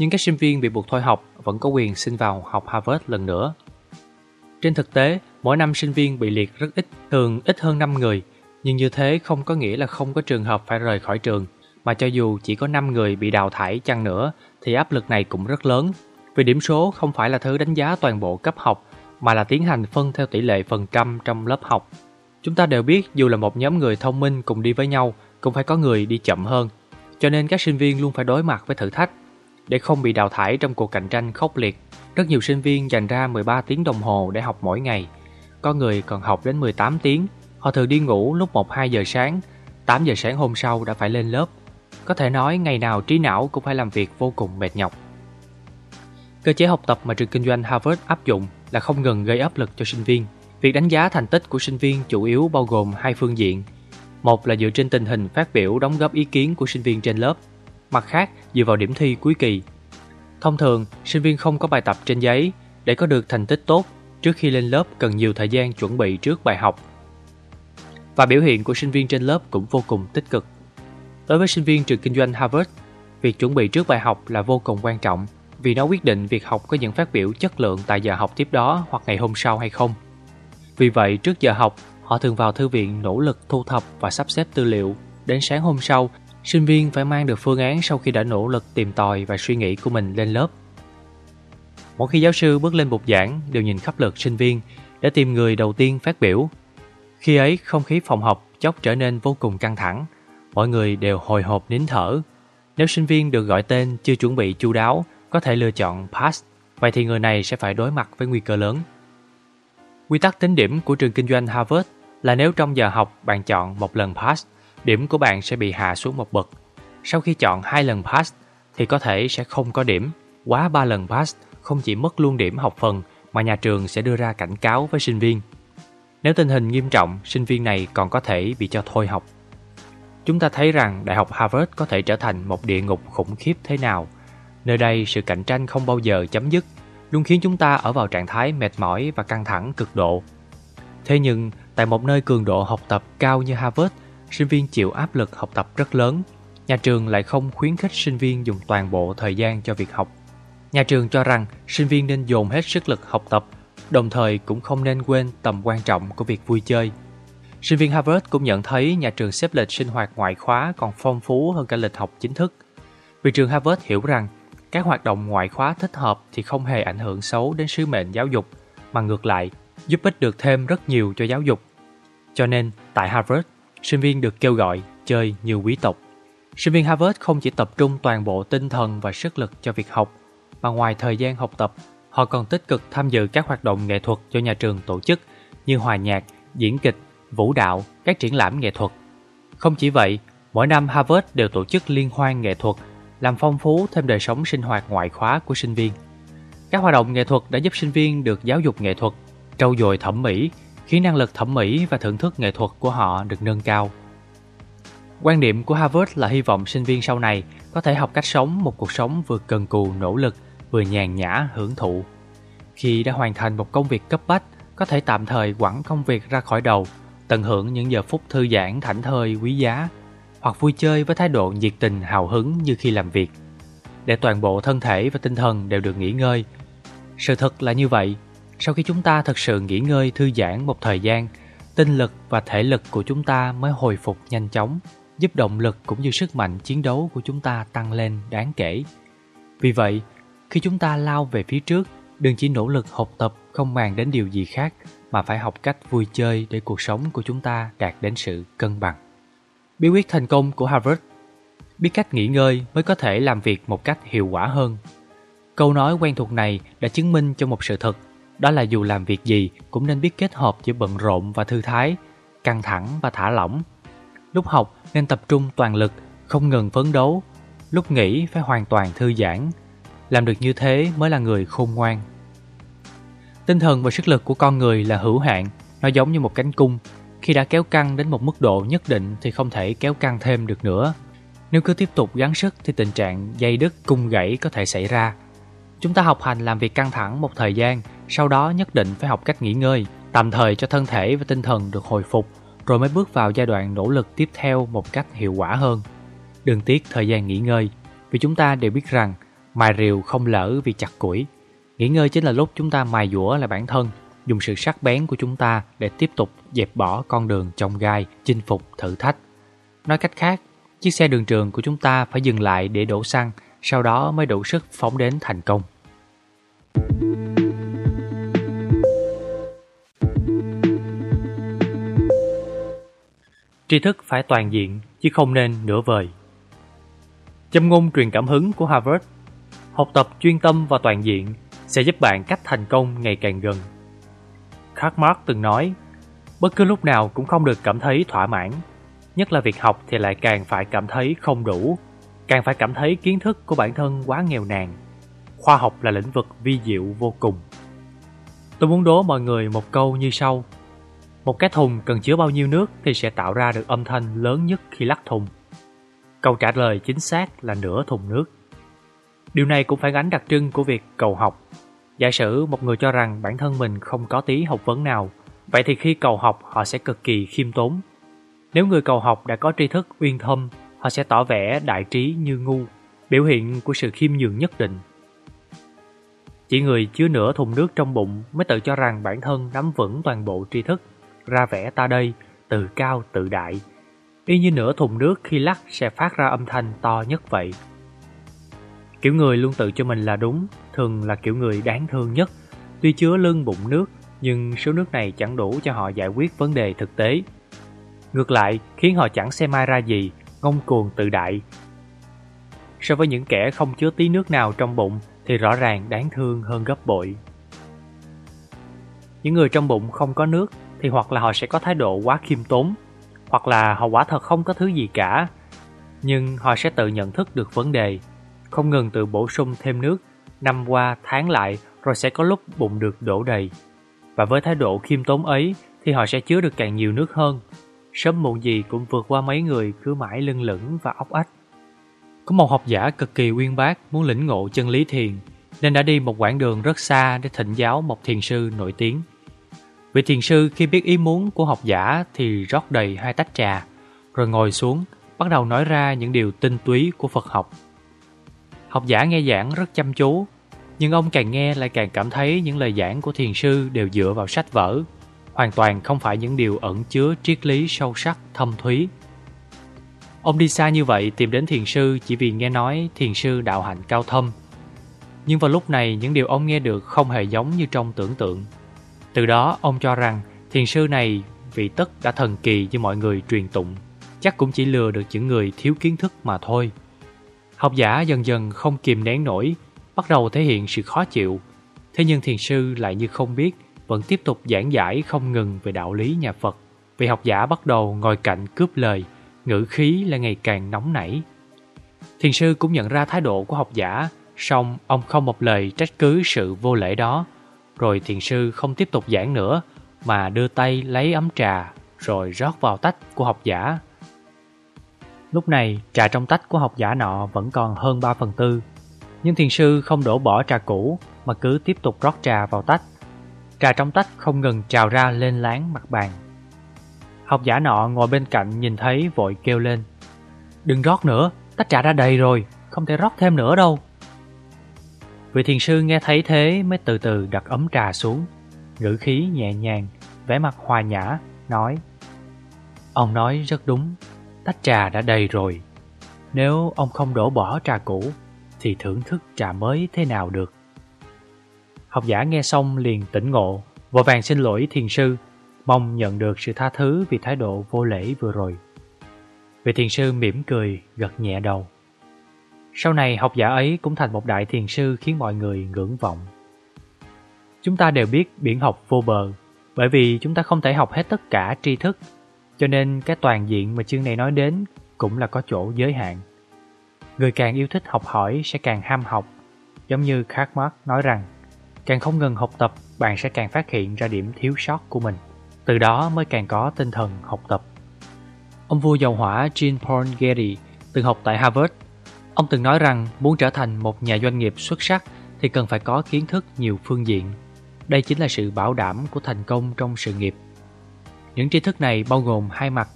Nhưng các sinh viên bị buộc thôi học vẫn có quyền xin vào học Harvard lần nữa. Trên thực tế, mỗi năm sinh viên bị liệt rất ít, thường ít hơn 5 người, nhưng như thế không có nghĩa là không có trường hợp phải rời khỏi trường mà cho dù chỉ có 5 người bị đào thải chăng nữa thì áp lực này cũng rất lớn. Vì điểm số không phải là thứ đánh giá toàn bộ cấp học mà là tiến hành phân theo tỷ lệ phần trăm trong lớp học. Chúng ta đều biết dù là một nhóm người thông minh cùng đi với nhau cũng phải có người đi chậm hơn. Cho nên các sinh viên luôn phải đối mặt với thử thách. Để không bị đào thải trong cuộc cạnh tranh khốc liệt, rất nhiều sinh viên dành ra 13 tiếng đồng hồ để học mỗi ngày. Có người còn học đến 18 tiếng, họ thường đi ngủ lúc 1-2 giờ sáng 8 giờ sáng hôm sau đã phải lên lớp. Có thể nói ngày nào trí não cũng phải làm việc vô cùng mệt nhọc. Cơ chế học tập mà trường kinh doanh Harvard áp dụng là không ngừng gây áp lực cho sinh viên. Việc đánh giá thành tích của sinh viên chủ yếu bao gồm hai phương diện. Một là dựa trên tình hình phát biểu đóng góp ý kiến của sinh viên trên lớp. Mặt khác, dựa vào điểm thi cuối kỳ. Thông thường, sinh viên không có bài tập trên giấy. Để có được thành tích tốt, trước khi lên lớp cần nhiều thời gian chuẩn bị trước bài học. Và biểu hiện của sinh viên trên lớp cũng vô cùng tích cực. Đối với sinh viên trường kinh doanh Harvard, việc chuẩn bị trước bài học là vô cùng quan trọng vì nó quyết định việc học có những phát biểu chất lượng tại giờ học tiếp đó hoặc ngày hôm sau hay không. Vì vậy, trước giờ học, họ thường vào thư viện nỗ lực thu thập và sắp xếp tư liệu. Đến sáng hôm sau, sinh viên phải mang được phương án sau khi đã nỗ lực tìm tòi và suy nghĩ của mình lên lớp. Mỗi khi giáo sư bước lên bục giảng, đều nhìn khắp lượt sinh viên để tìm người đầu tiên phát biểu. Khi ấy, không khí phòng học chốc trở nên vô cùng căng thẳng. Mọi người đều hồi hộp nín thở. Nếu sinh viên được gọi tên chưa chuẩn bị chu đáo, có thể lựa chọn pass, vậy thì người này sẽ phải đối mặt với nguy cơ lớn. Quy tắc tính điểm của trường kinh doanh Harvard là nếu trong giờ học bạn chọn một lần pass, điểm của bạn sẽ bị hạ xuống một bậc. Sau khi chọn hai lần pass thì có thể sẽ không có điểm. Quá ba lần pass không chỉ mất luôn điểm học phần mà nhà trường sẽ đưa ra cảnh cáo với sinh viên. Nếu tình hình nghiêm trọng, sinh viên này còn có thể bị cho thôi học. Chúng ta thấy rằng Đại học Harvard có thể trở thành một địa ngục khủng khiếp thế nào – Nơi đây sự cạnh tranh không bao giờ chấm dứt, luôn khiến chúng ta ở vào trạng thái mệt mỏi và căng thẳng cực độ. Thế nhưng, tại một nơi cường độ học tập cao như Harvard, sinh viên chịu áp lực học tập rất lớn. Nhà trường lại không khuyến khích sinh viên dùng toàn bộ thời gian cho việc học. Nhà trường cho rằng sinh viên nên dồn hết sức lực học tập, đồng thời cũng không nên quên tầm quan trọng của việc vui chơi. Sinh viên Harvard cũng nhận thấy nhà trường xếp lịch sinh hoạt ngoại khóa còn phong phú hơn cả lịch học chính thức. Vì trường Harvard hiểu rằng các hoạt động ngoại khóa thích hợp thì không hề ảnh hưởng xấu đến sứ mệnh giáo dục, mà ngược lại, giúp ích được thêm rất nhiều cho giáo dục. Cho nên, tại Harvard, sinh viên được kêu gọi chơi như quý tộc. Sinh viên Harvard không chỉ tập trung toàn bộ tinh thần và sức lực cho việc học, mà ngoài thời gian học tập, họ còn tích cực tham dự các hoạt động nghệ thuật do nhà trường tổ chức như hòa nhạc, diễn kịch, vũ đạo, các triển lãm nghệ thuật. Không chỉ vậy, mỗi năm Harvard đều tổ chức liên hoan nghệ thuật làm phong phú thêm đời sống sinh hoạt ngoại khóa của sinh viên. Các hoạt động nghệ thuật đã giúp sinh viên được giáo dục nghệ thuật, trau dồi thẩm mỹ, khiến năng lực thẩm mỹ và thưởng thức nghệ thuật của họ được nâng cao. Quan điểm của Harvard là hy vọng sinh viên sau này có thể học cách sống một cuộc sống vừa cần cù nỗ lực, vừa nhàn nhã hưởng thụ. Khi đã hoàn thành một công việc cấp bách, có thể tạm thời quẳng công việc ra khỏi đầu, tận hưởng những giờ phút thư giãn thảnh thơi quý giá hoặc vui chơi với thái độ nhiệt tình hào hứng như khi làm việc, để toàn bộ thân thể và tinh thần đều được nghỉ ngơi. Sự thật là như vậy, sau khi chúng ta thực sự nghỉ ngơi thư giãn một thời gian, tinh lực và thể lực của chúng ta mới hồi phục nhanh chóng, giúp động lực cũng như sức mạnh chiến đấu của chúng ta tăng lên đáng kể. Vì vậy, khi chúng ta lao về phía trước, đừng chỉ nỗ lực học tập không màng đến điều gì khác mà phải học cách vui chơi để cuộc sống của chúng ta đạt đến sự cân bằng. Bí quyết thành công của Harvard Biết cách nghỉ ngơi mới có thể làm việc một cách hiệu quả hơn. Câu nói quen thuộc này đã chứng minh cho một sự thật, đó là dù làm việc gì cũng nên biết kết hợp giữa bận rộn và thư thái, căng thẳng và thả lỏng. Lúc học nên tập trung toàn lực, không ngừng phấn đấu, lúc nghỉ phải hoàn toàn thư giãn. Làm được như thế mới là người khôn ngoan. Tinh thần và sức lực của con người là hữu hạn, nó giống như một cánh cung, khi đã kéo căng đến một mức độ nhất định thì không thể kéo căng thêm được nữa. Nếu cứ tiếp tục gắng sức thì tình trạng dây đứt cung gãy có thể xảy ra. Chúng ta học hành làm việc căng thẳng một thời gian, sau đó nhất định phải học cách nghỉ ngơi, tạm thời cho thân thể và tinh thần được hồi phục, rồi mới bước vào giai đoạn nỗ lực tiếp theo một cách hiệu quả hơn. Đừng tiếc thời gian nghỉ ngơi, vì chúng ta đều biết rằng mài rìu không lỡ vì chặt củi. Nghỉ ngơi chính là lúc chúng ta mài dũa lại bản thân, dùng sự sắc bén của chúng ta để tiếp tục dẹp bỏ con đường trong gai, chinh phục thử thách. Nói cách khác, chiếc xe đường trường của chúng ta phải dừng lại để đổ xăng, sau đó mới đủ sức phóng đến thành công. Tri thức phải toàn diện, chứ không nên nửa vời. Châm ngôn truyền cảm hứng của Harvard Học tập chuyên tâm và toàn diện sẽ giúp bạn cách thành công ngày càng gần. Karl Marx từng nói, bất cứ lúc nào cũng không được cảm thấy thỏa mãn. Nhất là việc học thì lại càng phải cảm thấy không đủ, càng phải cảm thấy kiến thức của bản thân quá nghèo nàn. Khoa học là lĩnh vực vi diệu vô cùng. Tôi muốn đố mọi người một câu như sau. Một cái thùng cần chứa bao nhiêu nước thì sẽ tạo ra được âm thanh lớn nhất khi lắc thùng? Câu trả lời chính xác là nửa thùng nước. Điều này cũng phản ánh đặc trưng của việc cầu học. Giả sử một người cho rằng bản thân mình không có tí học vấn nào, vậy thì khi cầu học họ sẽ cực kỳ khiêm tốn. Nếu người cầu học đã có tri thức uyên thâm, họ sẽ tỏ vẻ đại trí như ngu, biểu hiện của sự khiêm nhường nhất định. Chỉ người chứa nửa thùng nước trong bụng mới tự cho rằng bản thân nắm vững toàn bộ tri thức, ra vẻ ta đây, tự cao tự đại. Y như nửa thùng nước khi lắc sẽ phát ra âm thanh to nhất vậy. Kiểu người luôn tự cho mình là đúng, thường là kiểu người đáng thương nhất. Tuy chứa lưng bụng nước, nhưng số nước này chẳng đủ cho họ giải quyết vấn đề thực tế. Ngược lại, khiến họ chẳng xem ai ra gì, ngông cuồng tự đại. So với những kẻ không chứa tí nước nào trong bụng thì rõ ràng đáng thương hơn gấp bội. Những người trong bụng không có nước thì hoặc là họ sẽ có thái độ quá khiêm tốn, hoặc là họ quả thật không có thứ gì cả, nhưng họ sẽ tự nhận thức được vấn đề không ngừng tự bổ sung thêm nước, năm qua tháng lại rồi sẽ có lúc bụng được đổ đầy. Và với thái độ khiêm tốn ấy thì họ sẽ chứa được càng nhiều nước hơn. Sớm muộn gì cũng vượt qua mấy người cứ mãi lưng lửng và ốc ách. Có một học giả cực kỳ uyên bác muốn lĩnh ngộ chân lý thiền nên đã đi một quãng đường rất xa để thỉnh giáo một thiền sư nổi tiếng. Vị thiền sư khi biết ý muốn của học giả thì rót đầy hai tách trà, rồi ngồi xuống, bắt đầu nói ra những điều tinh túy của Phật học. Học giả nghe giảng rất chăm chú, nhưng ông càng nghe lại càng cảm thấy những lời giảng của thiền sư đều dựa vào sách vở, hoàn toàn không phải những điều ẩn chứa triết lý sâu sắc, thâm thúy. Ông đi xa như vậy tìm đến thiền sư chỉ vì nghe nói thiền sư đạo hạnh cao thâm. Nhưng vào lúc này những điều ông nghe được không hề giống như trong tưởng tượng. Từ đó ông cho rằng thiền sư này vị tất đã thần kỳ như mọi người truyền tụng, chắc cũng chỉ lừa được những người thiếu kiến thức mà thôi. Học giả dần dần không kìm nén nổi, bắt đầu thể hiện sự khó chịu. Thế nhưng thiền sư lại như không biết, vẫn tiếp tục giảng giải không ngừng về đạo lý nhà Phật. Vị học giả bắt đầu ngồi cạnh cướp lời, ngữ khí là ngày càng nóng nảy. Thiền sư cũng nhận ra thái độ của học giả, song ông không một lời trách cứ sự vô lễ đó. Rồi thiền sư không tiếp tục giảng nữa, mà đưa tay lấy ấm trà, rồi rót vào tách của học giả Lúc này, trà trong tách của học giả nọ vẫn còn hơn 3 phần tư. Nhưng thiền sư không đổ bỏ trà cũ mà cứ tiếp tục rót trà vào tách. Trà trong tách không ngừng trào ra lên láng mặt bàn. Học giả nọ ngồi bên cạnh nhìn thấy vội kêu lên. Đừng rót nữa, tách trà đã đầy rồi, không thể rót thêm nữa đâu. Vị thiền sư nghe thấy thế mới từ từ đặt ấm trà xuống, ngữ khí nhẹ nhàng, vẻ mặt hòa nhã, nói Ông nói rất đúng, Tách trà đã đầy rồi Nếu ông không đổ bỏ trà cũ Thì thưởng thức trà mới thế nào được Học giả nghe xong liền tỉnh ngộ. Vội vàng xin lỗi thiền sư. Mong nhận được sự tha thứ vì thái độ vô lễ vừa rồi. Vị thiền sư mỉm cười gật nhẹ đầu. Sau này học giả ấy cũng thành một đại thiền sư khiến mọi người ngưỡng vọng. Chúng ta đều biết biển học vô bờ Bởi vì chúng ta không thể học hết tất cả tri thức cho nên cái toàn diện mà chương này nói đến cũng là có chỗ giới hạn. Người càng yêu thích học hỏi sẽ càng ham học, giống như Karl Marx nói rằng càng không ngừng học tập, bạn sẽ càng phát hiện ra điểm thiếu sót của mình. Từ đó mới càng có tinh thần học tập. Ông vua dầu hỏa Jean Paul Getty từng học tại Harvard. Ông từng nói rằng muốn trở thành một nhà doanh nghiệp xuất sắc thì cần phải có kiến thức nhiều phương diện. Đây chính là sự bảo đảm của thành công trong sự nghiệp những tri thức này bao gồm hai mặt.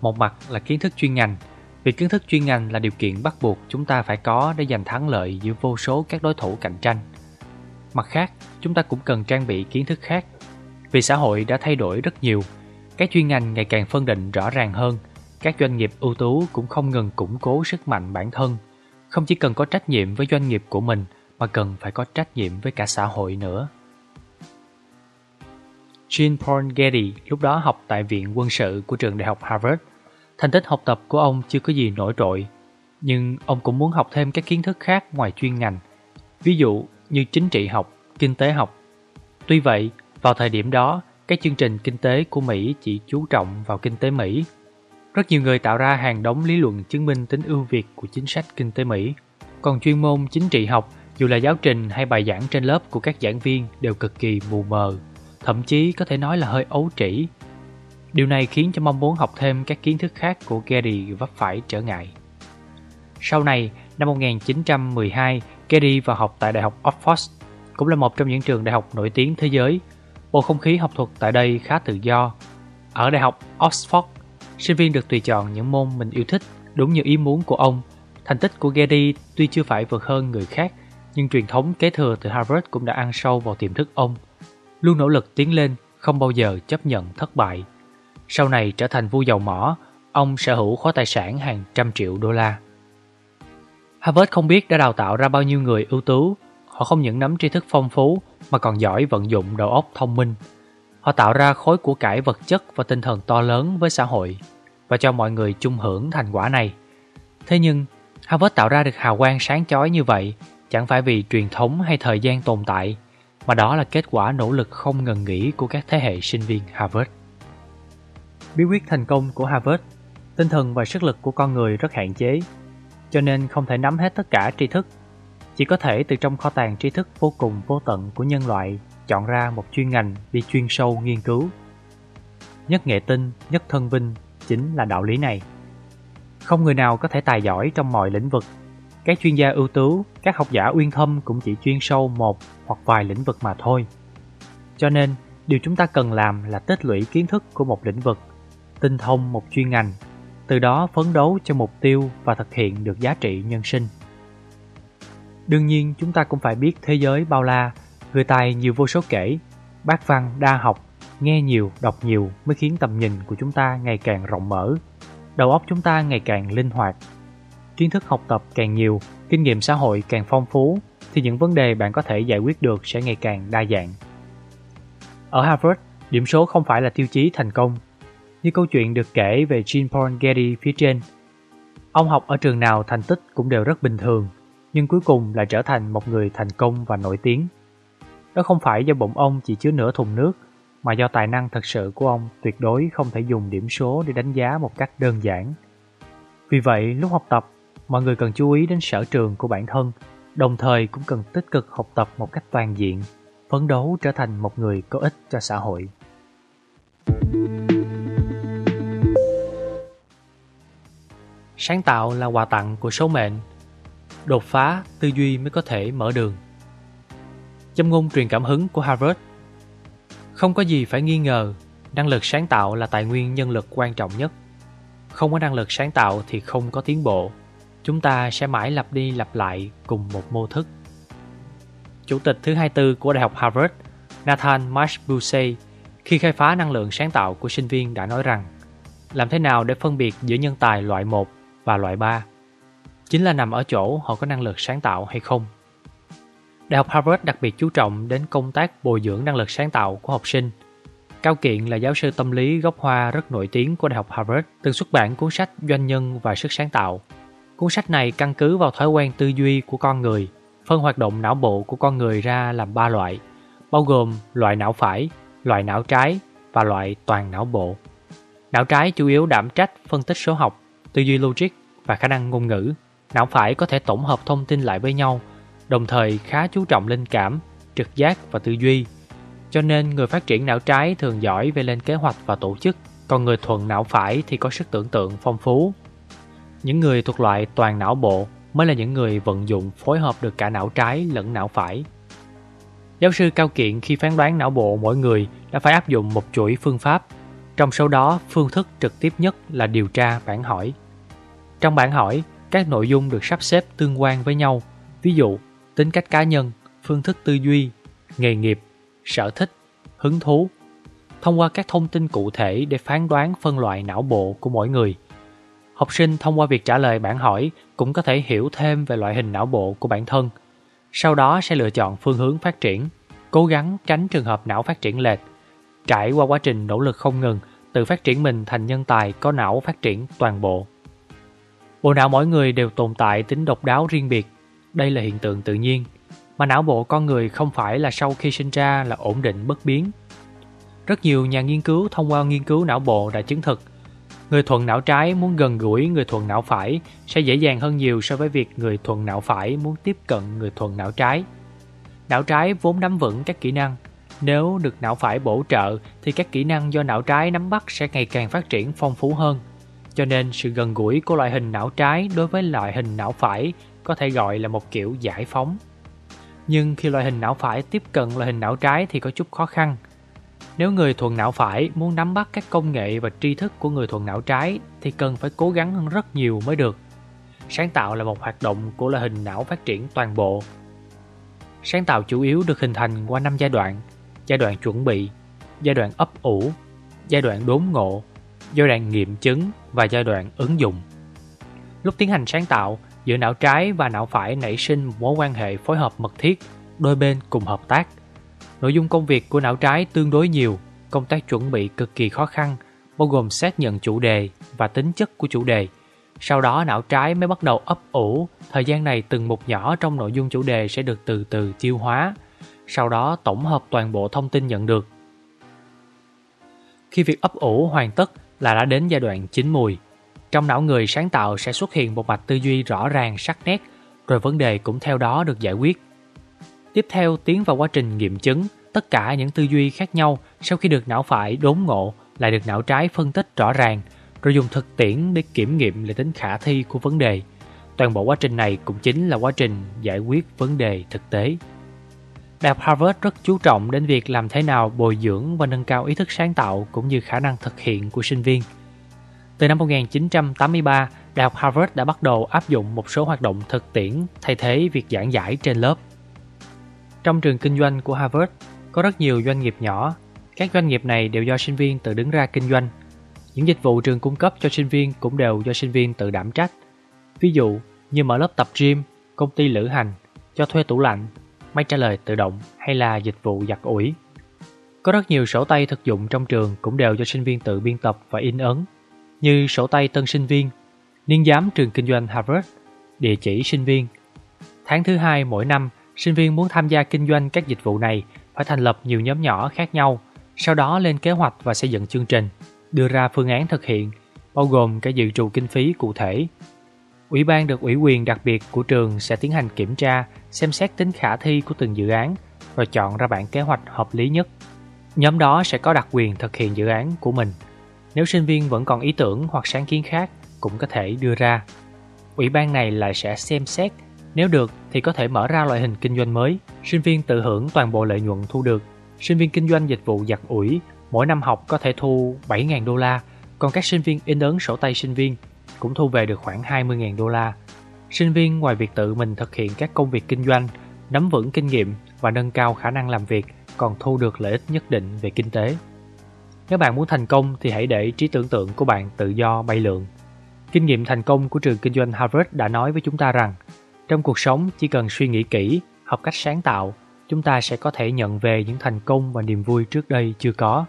Một mặt là kiến thức chuyên ngành. Việc kiến thức chuyên ngành là điều kiện bắt buộc chúng ta phải có để giành thắng lợi giữa vô số các đối thủ cạnh tranh. Mặt khác, chúng ta cũng cần trang bị kiến thức khác. Vì xã hội đã thay đổi rất nhiều, các chuyên ngành ngày càng phân định rõ ràng hơn, các doanh nghiệp ưu tú cũng không ngừng củng cố sức mạnh bản thân, không chỉ cần có trách nhiệm với doanh nghiệp của mình mà cần phải có trách nhiệm với cả xã hội nữa. Jean Paul Getty lúc đó học tại Viện Quân sự của trường đại học Harvard. Thành tích học tập của ông chưa có gì nổi trội, nhưng ông cũng muốn học thêm các kiến thức khác ngoài chuyên ngành, ví dụ như chính trị học, kinh tế học. Tuy vậy, vào thời điểm đó, các chương trình kinh tế của Mỹ chỉ chú trọng vào kinh tế Mỹ. Rất nhiều người tạo ra hàng đống lý luận chứng minh tính ưu việt của chính sách kinh tế Mỹ. Còn chuyên môn chính trị học, dù là giáo trình hay bài giảng trên lớp của các giảng viên đều cực kỳ mù mờ, thậm chí có thể nói là hơi ấu trĩ. Điều này khiến cho mong muốn học thêm các kiến thức khác của Gary vấp phải trở ngại. Sau này, năm 1912, Kerry vào học tại Đại học Oxford, cũng là một trong những trường đại học nổi tiếng thế giới. Bầu không khí học thuật tại đây khá tự do. Ở Đại học Oxford, sinh viên được tùy chọn những môn mình yêu thích đúng như ý muốn của ông. Thành tích của Gary tuy chưa phải vượt hơn người khác, nhưng truyền thống kế thừa từ Harvard cũng đã ăn sâu vào tiềm thức ông. Luôn nỗ lực tiến lên, không bao giờ chấp nhận thất bại. Sau này trở thành vua giàu mỏ, ông sở hữu khối tài sản hàng trăm triệu đô la. Harvard không biết đã đào tạo ra bao nhiêu người ưu tú. Họ không những nắm tri thức phong phú mà còn giỏi vận dụng đầu óc thông minh. Họ tạo ra khối của cải vật chất và tinh thần to lớn với xã hội và cho mọi người chung hưởng thành quả này. Thế nhưng, Harvard tạo ra được hào quang sáng chói như vậy chẳng phải vì truyền thống hay thời gian tồn tại, mà đó là kết quả nỗ lực không ngừng nghỉ của các thế hệ sinh viên Harvard. Bí quyết thành công của Harvard, tinh thần và sức lực của con người rất hạn chế cho nên không thể nắm hết tất cả tri thức. Chỉ có thể từ trong kho tàng tri thức vô cùng vô tận của nhân loại chọn ra một chuyên ngành đi chuyên sâu nghiên cứu. Nhất nghệ tinh, nhất thân vinh chính là đạo lý này. Không người nào có thể tài giỏi trong mọi lĩnh vực. Các chuyên gia ưu tú, các học giả uyên thâm cũng chỉ chuyên sâu một hoặc vài lĩnh vực mà thôi. Cho nên, điều chúng ta cần làm là tích lũy kiến thức của một lĩnh vực, tinh thông một chuyên ngành từ đó phấn đấu cho mục tiêu và thực hiện được giá trị nhân sinh. Đương nhiên chúng ta cũng phải biết thế giới bao la, người tài nhiều vô số kể, bác văn đa học, nghe nhiều, đọc nhiều mới khiến tầm nhìn của chúng ta ngày càng rộng mở, đầu óc chúng ta ngày càng linh hoạt. Kiến thức học tập càng nhiều, kinh nghiệm xã hội càng phong phú, thì những vấn đề bạn có thể giải quyết được sẽ ngày càng đa dạng. Ở Harvard, điểm số không phải là tiêu chí thành công như câu chuyện được kể về Jean Paul Getty phía trên. Ông học ở trường nào thành tích cũng đều rất bình thường, nhưng cuối cùng lại trở thành một người thành công và nổi tiếng. Đó không phải do bụng ông chỉ chứa nửa thùng nước, mà do tài năng thật sự của ông tuyệt đối không thể dùng điểm số để đánh giá một cách đơn giản. Vì vậy, lúc học tập, mọi người cần chú ý đến sở trường của bản thân, đồng thời cũng cần tích cực học tập một cách toàn diện, phấn đấu trở thành một người có ích cho xã hội. Sáng tạo là quà tặng của số mệnh. Đột phá, tư duy mới có thể mở đường. Châm ngôn truyền cảm hứng của Harvard. Không có gì phải nghi ngờ Năng lực sáng tạo là tài nguyên nhân lực quan trọng nhất. Không có năng lực sáng tạo thì không có tiến bộ. Chúng ta sẽ mãi lặp đi lặp lại cùng một mô thức. Chủ tịch thứ 24 của Đại học Harvard Nathan Mashbusey khi khai phá năng lượng sáng tạo của sinh viên đã nói rằng làm thế nào để phân biệt giữa nhân tài loại 1 và loại 3 chính là nằm ở chỗ họ có năng lực sáng tạo hay không. Đại học Harvard đặc biệt chú trọng đến công tác bồi dưỡng năng lực sáng tạo của học sinh. Cao Kiện là giáo sư tâm lý gốc hoa rất nổi tiếng của Đại học Harvard, từng xuất bản cuốn sách Doanh nhân và sức sáng tạo. Cuốn sách này căn cứ vào thói quen tư duy của con người, phân hoạt động não bộ của con người ra làm ba loại, bao gồm loại não phải, loại não trái và loại toàn não bộ. Não trái chủ yếu đảm trách phân tích số học, tư duy logic và khả năng ngôn ngữ. Não phải có thể tổng hợp thông tin lại với nhau, đồng thời khá chú trọng linh cảm, trực giác và tư duy. Cho nên người phát triển não trái thường giỏi về lên kế hoạch và tổ chức, còn người thuận não phải thì có sức tưởng tượng phong phú. Những người thuộc loại toàn não bộ mới là những người vận dụng phối hợp được cả não trái lẫn não phải. Giáo sư Cao Kiện khi phán đoán não bộ mỗi người đã phải áp dụng một chuỗi phương pháp, trong số đó phương thức trực tiếp nhất là điều tra bản hỏi. Trong bản hỏi, các nội dung được sắp xếp tương quan với nhau, ví dụ tính cách cá nhân, phương thức tư duy, nghề nghiệp, sở thích, hứng thú. Thông qua các thông tin cụ thể để phán đoán phân loại não bộ của mỗi người. Học sinh thông qua việc trả lời bản hỏi cũng có thể hiểu thêm về loại hình não bộ của bản thân. Sau đó sẽ lựa chọn phương hướng phát triển, cố gắng tránh trường hợp não phát triển lệch. Trải qua quá trình nỗ lực không ngừng, tự phát triển mình thành nhân tài có não phát triển toàn bộ. Bộ não mỗi người đều tồn tại tính độc đáo riêng biệt. Đây là hiện tượng tự nhiên. Mà não bộ con người không phải là sau khi sinh ra là ổn định, bất biến. Rất nhiều nhà nghiên cứu thông qua nghiên cứu não bộ đã chứng thực, Người thuận não trái muốn gần gũi người thuận não phải sẽ dễ dàng hơn nhiều so với việc người thuận não phải muốn tiếp cận người thuận não trái. Não trái vốn nắm vững các kỹ năng. Nếu được não phải bổ trợ, thì các kỹ năng do não trái nắm bắt sẽ ngày càng phát triển phong phú hơn. Cho nên sự gần gũi của loại hình não trái đối với loại hình não phải có thể gọi là một kiểu giải phóng. Nhưng khi loại hình não phải tiếp cận loại hình não trái thì có chút khó khăn. Nếu người thuận não phải muốn nắm bắt các công nghệ và tri thức của người thuận não trái thì cần phải cố gắng hơn rất nhiều mới được. Sáng tạo là một hoạt động của loại hình não phát triển toàn bộ. Sáng tạo chủ yếu được hình thành qua 5 giai đoạn. Giai đoạn chuẩn bị, giai đoạn ấp ủ, giai đoạn đốn ngộ, giai đoạn nghiệm chứng và giai đoạn ứng dụng. Lúc tiến hành sáng tạo, giữa não trái và não phải nảy sinh mối quan hệ phối hợp mật thiết, đôi bên cùng hợp tác. Nội dung công việc của não trái tương đối nhiều, công tác chuẩn bị cực kỳ khó khăn, bao gồm xác nhận chủ đề và tính chất của chủ đề. Sau đó não trái mới bắt đầu ấp ủ, thời gian này từng mục nhỏ trong nội dung chủ đề sẽ được từ từ tiêu hóa, sau đó tổng hợp toàn bộ thông tin nhận được. Khi việc ấp ủ hoàn tất là đã đến giai đoạn chín mùi. Trong não người sáng tạo sẽ xuất hiện một mạch tư duy rõ ràng sắc nét, rồi vấn đề cũng theo đó được giải quyết. Tiếp theo tiến vào quá trình nghiệm chứng, tất cả những tư duy khác nhau sau khi được não phải đốn ngộ lại được não trái phân tích rõ ràng, rồi dùng thực tiễn để kiểm nghiệm lại tính khả thi của vấn đề. Toàn bộ quá trình này cũng chính là quá trình giải quyết vấn đề thực tế. Đại học Harvard rất chú trọng đến việc làm thế nào bồi dưỡng và nâng cao ý thức sáng tạo cũng như khả năng thực hiện của sinh viên. Từ năm 1983, Đại học Harvard đã bắt đầu áp dụng một số hoạt động thực tiễn thay thế việc giảng giải trên lớp. Trong trường kinh doanh của Harvard, có rất nhiều doanh nghiệp nhỏ. Các doanh nghiệp này đều do sinh viên tự đứng ra kinh doanh. Những dịch vụ trường cung cấp cho sinh viên cũng đều do sinh viên tự đảm trách. Ví dụ như mở lớp tập gym, công ty lữ hành, cho thuê tủ lạnh, máy trả lời tự động hay là dịch vụ giặt ủi. Có rất nhiều sổ tay thực dụng trong trường cũng đều do sinh viên tự biên tập và in ấn, như sổ tay tân sinh viên, niên giám trường kinh doanh Harvard, địa chỉ sinh viên. Tháng thứ hai mỗi năm, sinh viên muốn tham gia kinh doanh các dịch vụ này phải thành lập nhiều nhóm nhỏ khác nhau, sau đó lên kế hoạch và xây dựng chương trình, đưa ra phương án thực hiện, bao gồm cả dự trù kinh phí cụ thể. Ủy ban được ủy quyền đặc biệt của trường sẽ tiến hành kiểm tra, xem xét tính khả thi của từng dự án, rồi chọn ra bản kế hoạch hợp lý nhất. Nhóm đó sẽ có đặc quyền thực hiện dự án của mình. Nếu sinh viên vẫn còn ý tưởng hoặc sáng kiến khác, cũng có thể đưa ra. Ủy ban này lại sẽ xem xét, nếu được thì có thể mở ra loại hình kinh doanh mới, sinh viên tự hưởng toàn bộ lợi nhuận thu được. Sinh viên kinh doanh dịch vụ giặt ủi, mỗi năm học có thể thu 7.000 đô la, còn các sinh viên in ấn sổ tay sinh viên cũng thu về được khoảng 20.000 đô la. Sinh viên ngoài việc tự mình thực hiện các công việc kinh doanh, nắm vững kinh nghiệm và nâng cao khả năng làm việc còn thu được lợi ích nhất định về kinh tế. Nếu bạn muốn thành công thì hãy để trí tưởng tượng của bạn tự do bay lượn. Kinh nghiệm thành công của trường kinh doanh Harvard đã nói với chúng ta rằng trong cuộc sống chỉ cần suy nghĩ kỹ, học cách sáng tạo, chúng ta sẽ có thể nhận về những thành công và niềm vui trước đây chưa có.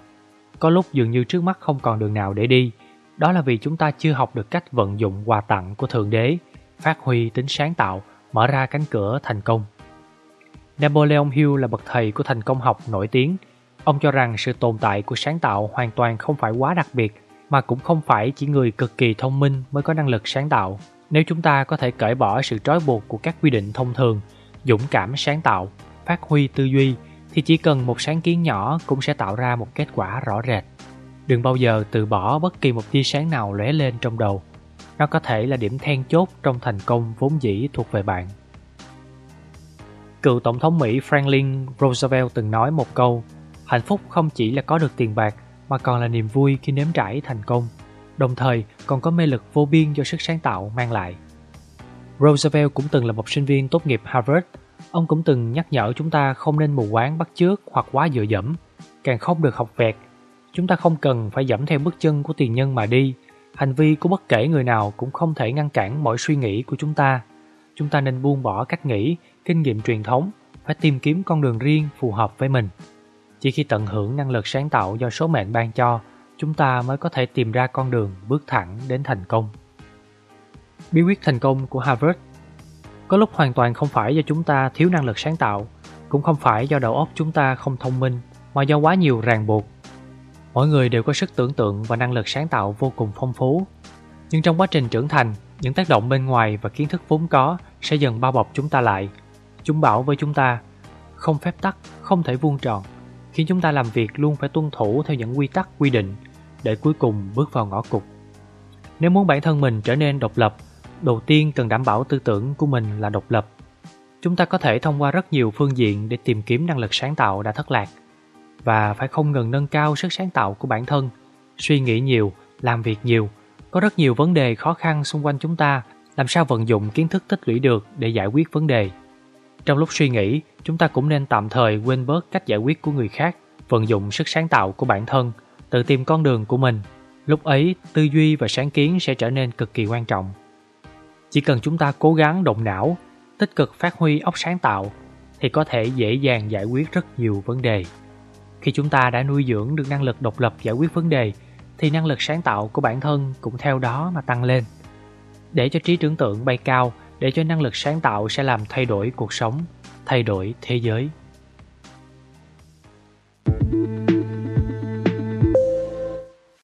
Có lúc dường như trước mắt không còn đường nào để đi, đó là vì chúng ta chưa học được cách vận dụng quà tặng của Thượng Đế, phát huy tính sáng tạo, mở ra cánh cửa thành công. Napoleon Hill là bậc thầy của thành công học nổi tiếng. Ông cho rằng sự tồn tại của sáng tạo hoàn toàn không phải quá đặc biệt, mà cũng không phải chỉ người cực kỳ thông minh mới có năng lực sáng tạo. Nếu chúng ta có thể cởi bỏ sự trói buộc của các quy định thông thường, dũng cảm sáng tạo, phát huy tư duy, thì chỉ cần một sáng kiến nhỏ cũng sẽ tạo ra một kết quả rõ rệt. Đừng bao giờ từ bỏ bất kỳ một tia sáng nào lóe lên trong đầu. Nó có thể là điểm then chốt trong thành công vốn dĩ thuộc về bạn. Cựu Tổng thống Mỹ Franklin Roosevelt từng nói một câu Hạnh phúc không chỉ là có được tiền bạc mà còn là niềm vui khi nếm trải thành công, đồng thời còn có mê lực vô biên do sức sáng tạo mang lại. Roosevelt cũng từng là một sinh viên tốt nghiệp Harvard. Ông cũng từng nhắc nhở chúng ta không nên mù quáng bắt chước hoặc quá dựa dẫm, càng không được học vẹt Chúng ta không cần phải dẫm theo bước chân của tiền nhân mà đi. Hành vi của bất kể người nào cũng không thể ngăn cản mọi suy nghĩ của chúng ta. Chúng ta nên buông bỏ cách nghĩ, kinh nghiệm truyền thống, phải tìm kiếm con đường riêng phù hợp với mình. Chỉ khi tận hưởng năng lực sáng tạo do số mệnh ban cho, chúng ta mới có thể tìm ra con đường bước thẳng đến thành công. Bí quyết thành công của Harvard Có lúc hoàn toàn không phải do chúng ta thiếu năng lực sáng tạo, cũng không phải do đầu óc chúng ta không thông minh, mà do quá nhiều ràng buộc Mỗi người đều có sức tưởng tượng và năng lực sáng tạo vô cùng phong phú. Nhưng trong quá trình trưởng thành, những tác động bên ngoài và kiến thức vốn có sẽ dần bao bọc chúng ta lại. Chúng bảo với chúng ta, không phép tắc, không thể vuông tròn, khiến chúng ta làm việc luôn phải tuân thủ theo những quy tắc quy định để cuối cùng bước vào ngõ cụt. Nếu muốn bản thân mình trở nên độc lập, đầu tiên cần đảm bảo tư tưởng của mình là độc lập. Chúng ta có thể thông qua rất nhiều phương diện để tìm kiếm năng lực sáng tạo đã thất lạc và phải không ngừng nâng cao sức sáng tạo của bản thân, suy nghĩ nhiều, làm việc nhiều. Có rất nhiều vấn đề khó khăn xung quanh chúng ta, làm sao vận dụng kiến thức tích lũy được để giải quyết vấn đề. Trong lúc suy nghĩ, chúng ta cũng nên tạm thời quên bớt cách giải quyết của người khác, vận dụng sức sáng tạo của bản thân, tự tìm con đường của mình. Lúc ấy, tư duy và sáng kiến sẽ trở nên cực kỳ quan trọng. Chỉ cần chúng ta cố gắng động não, tích cực phát huy óc sáng tạo, thì có thể dễ dàng giải quyết rất nhiều vấn đề. Khi chúng ta đã nuôi dưỡng được năng lực độc lập giải quyết vấn đề, thì năng lực sáng tạo của bản thân cũng theo đó mà tăng lên. Để cho trí tưởng tượng bay cao, để cho năng lực sáng tạo sẽ làm thay đổi cuộc sống, thay đổi thế giới. thank you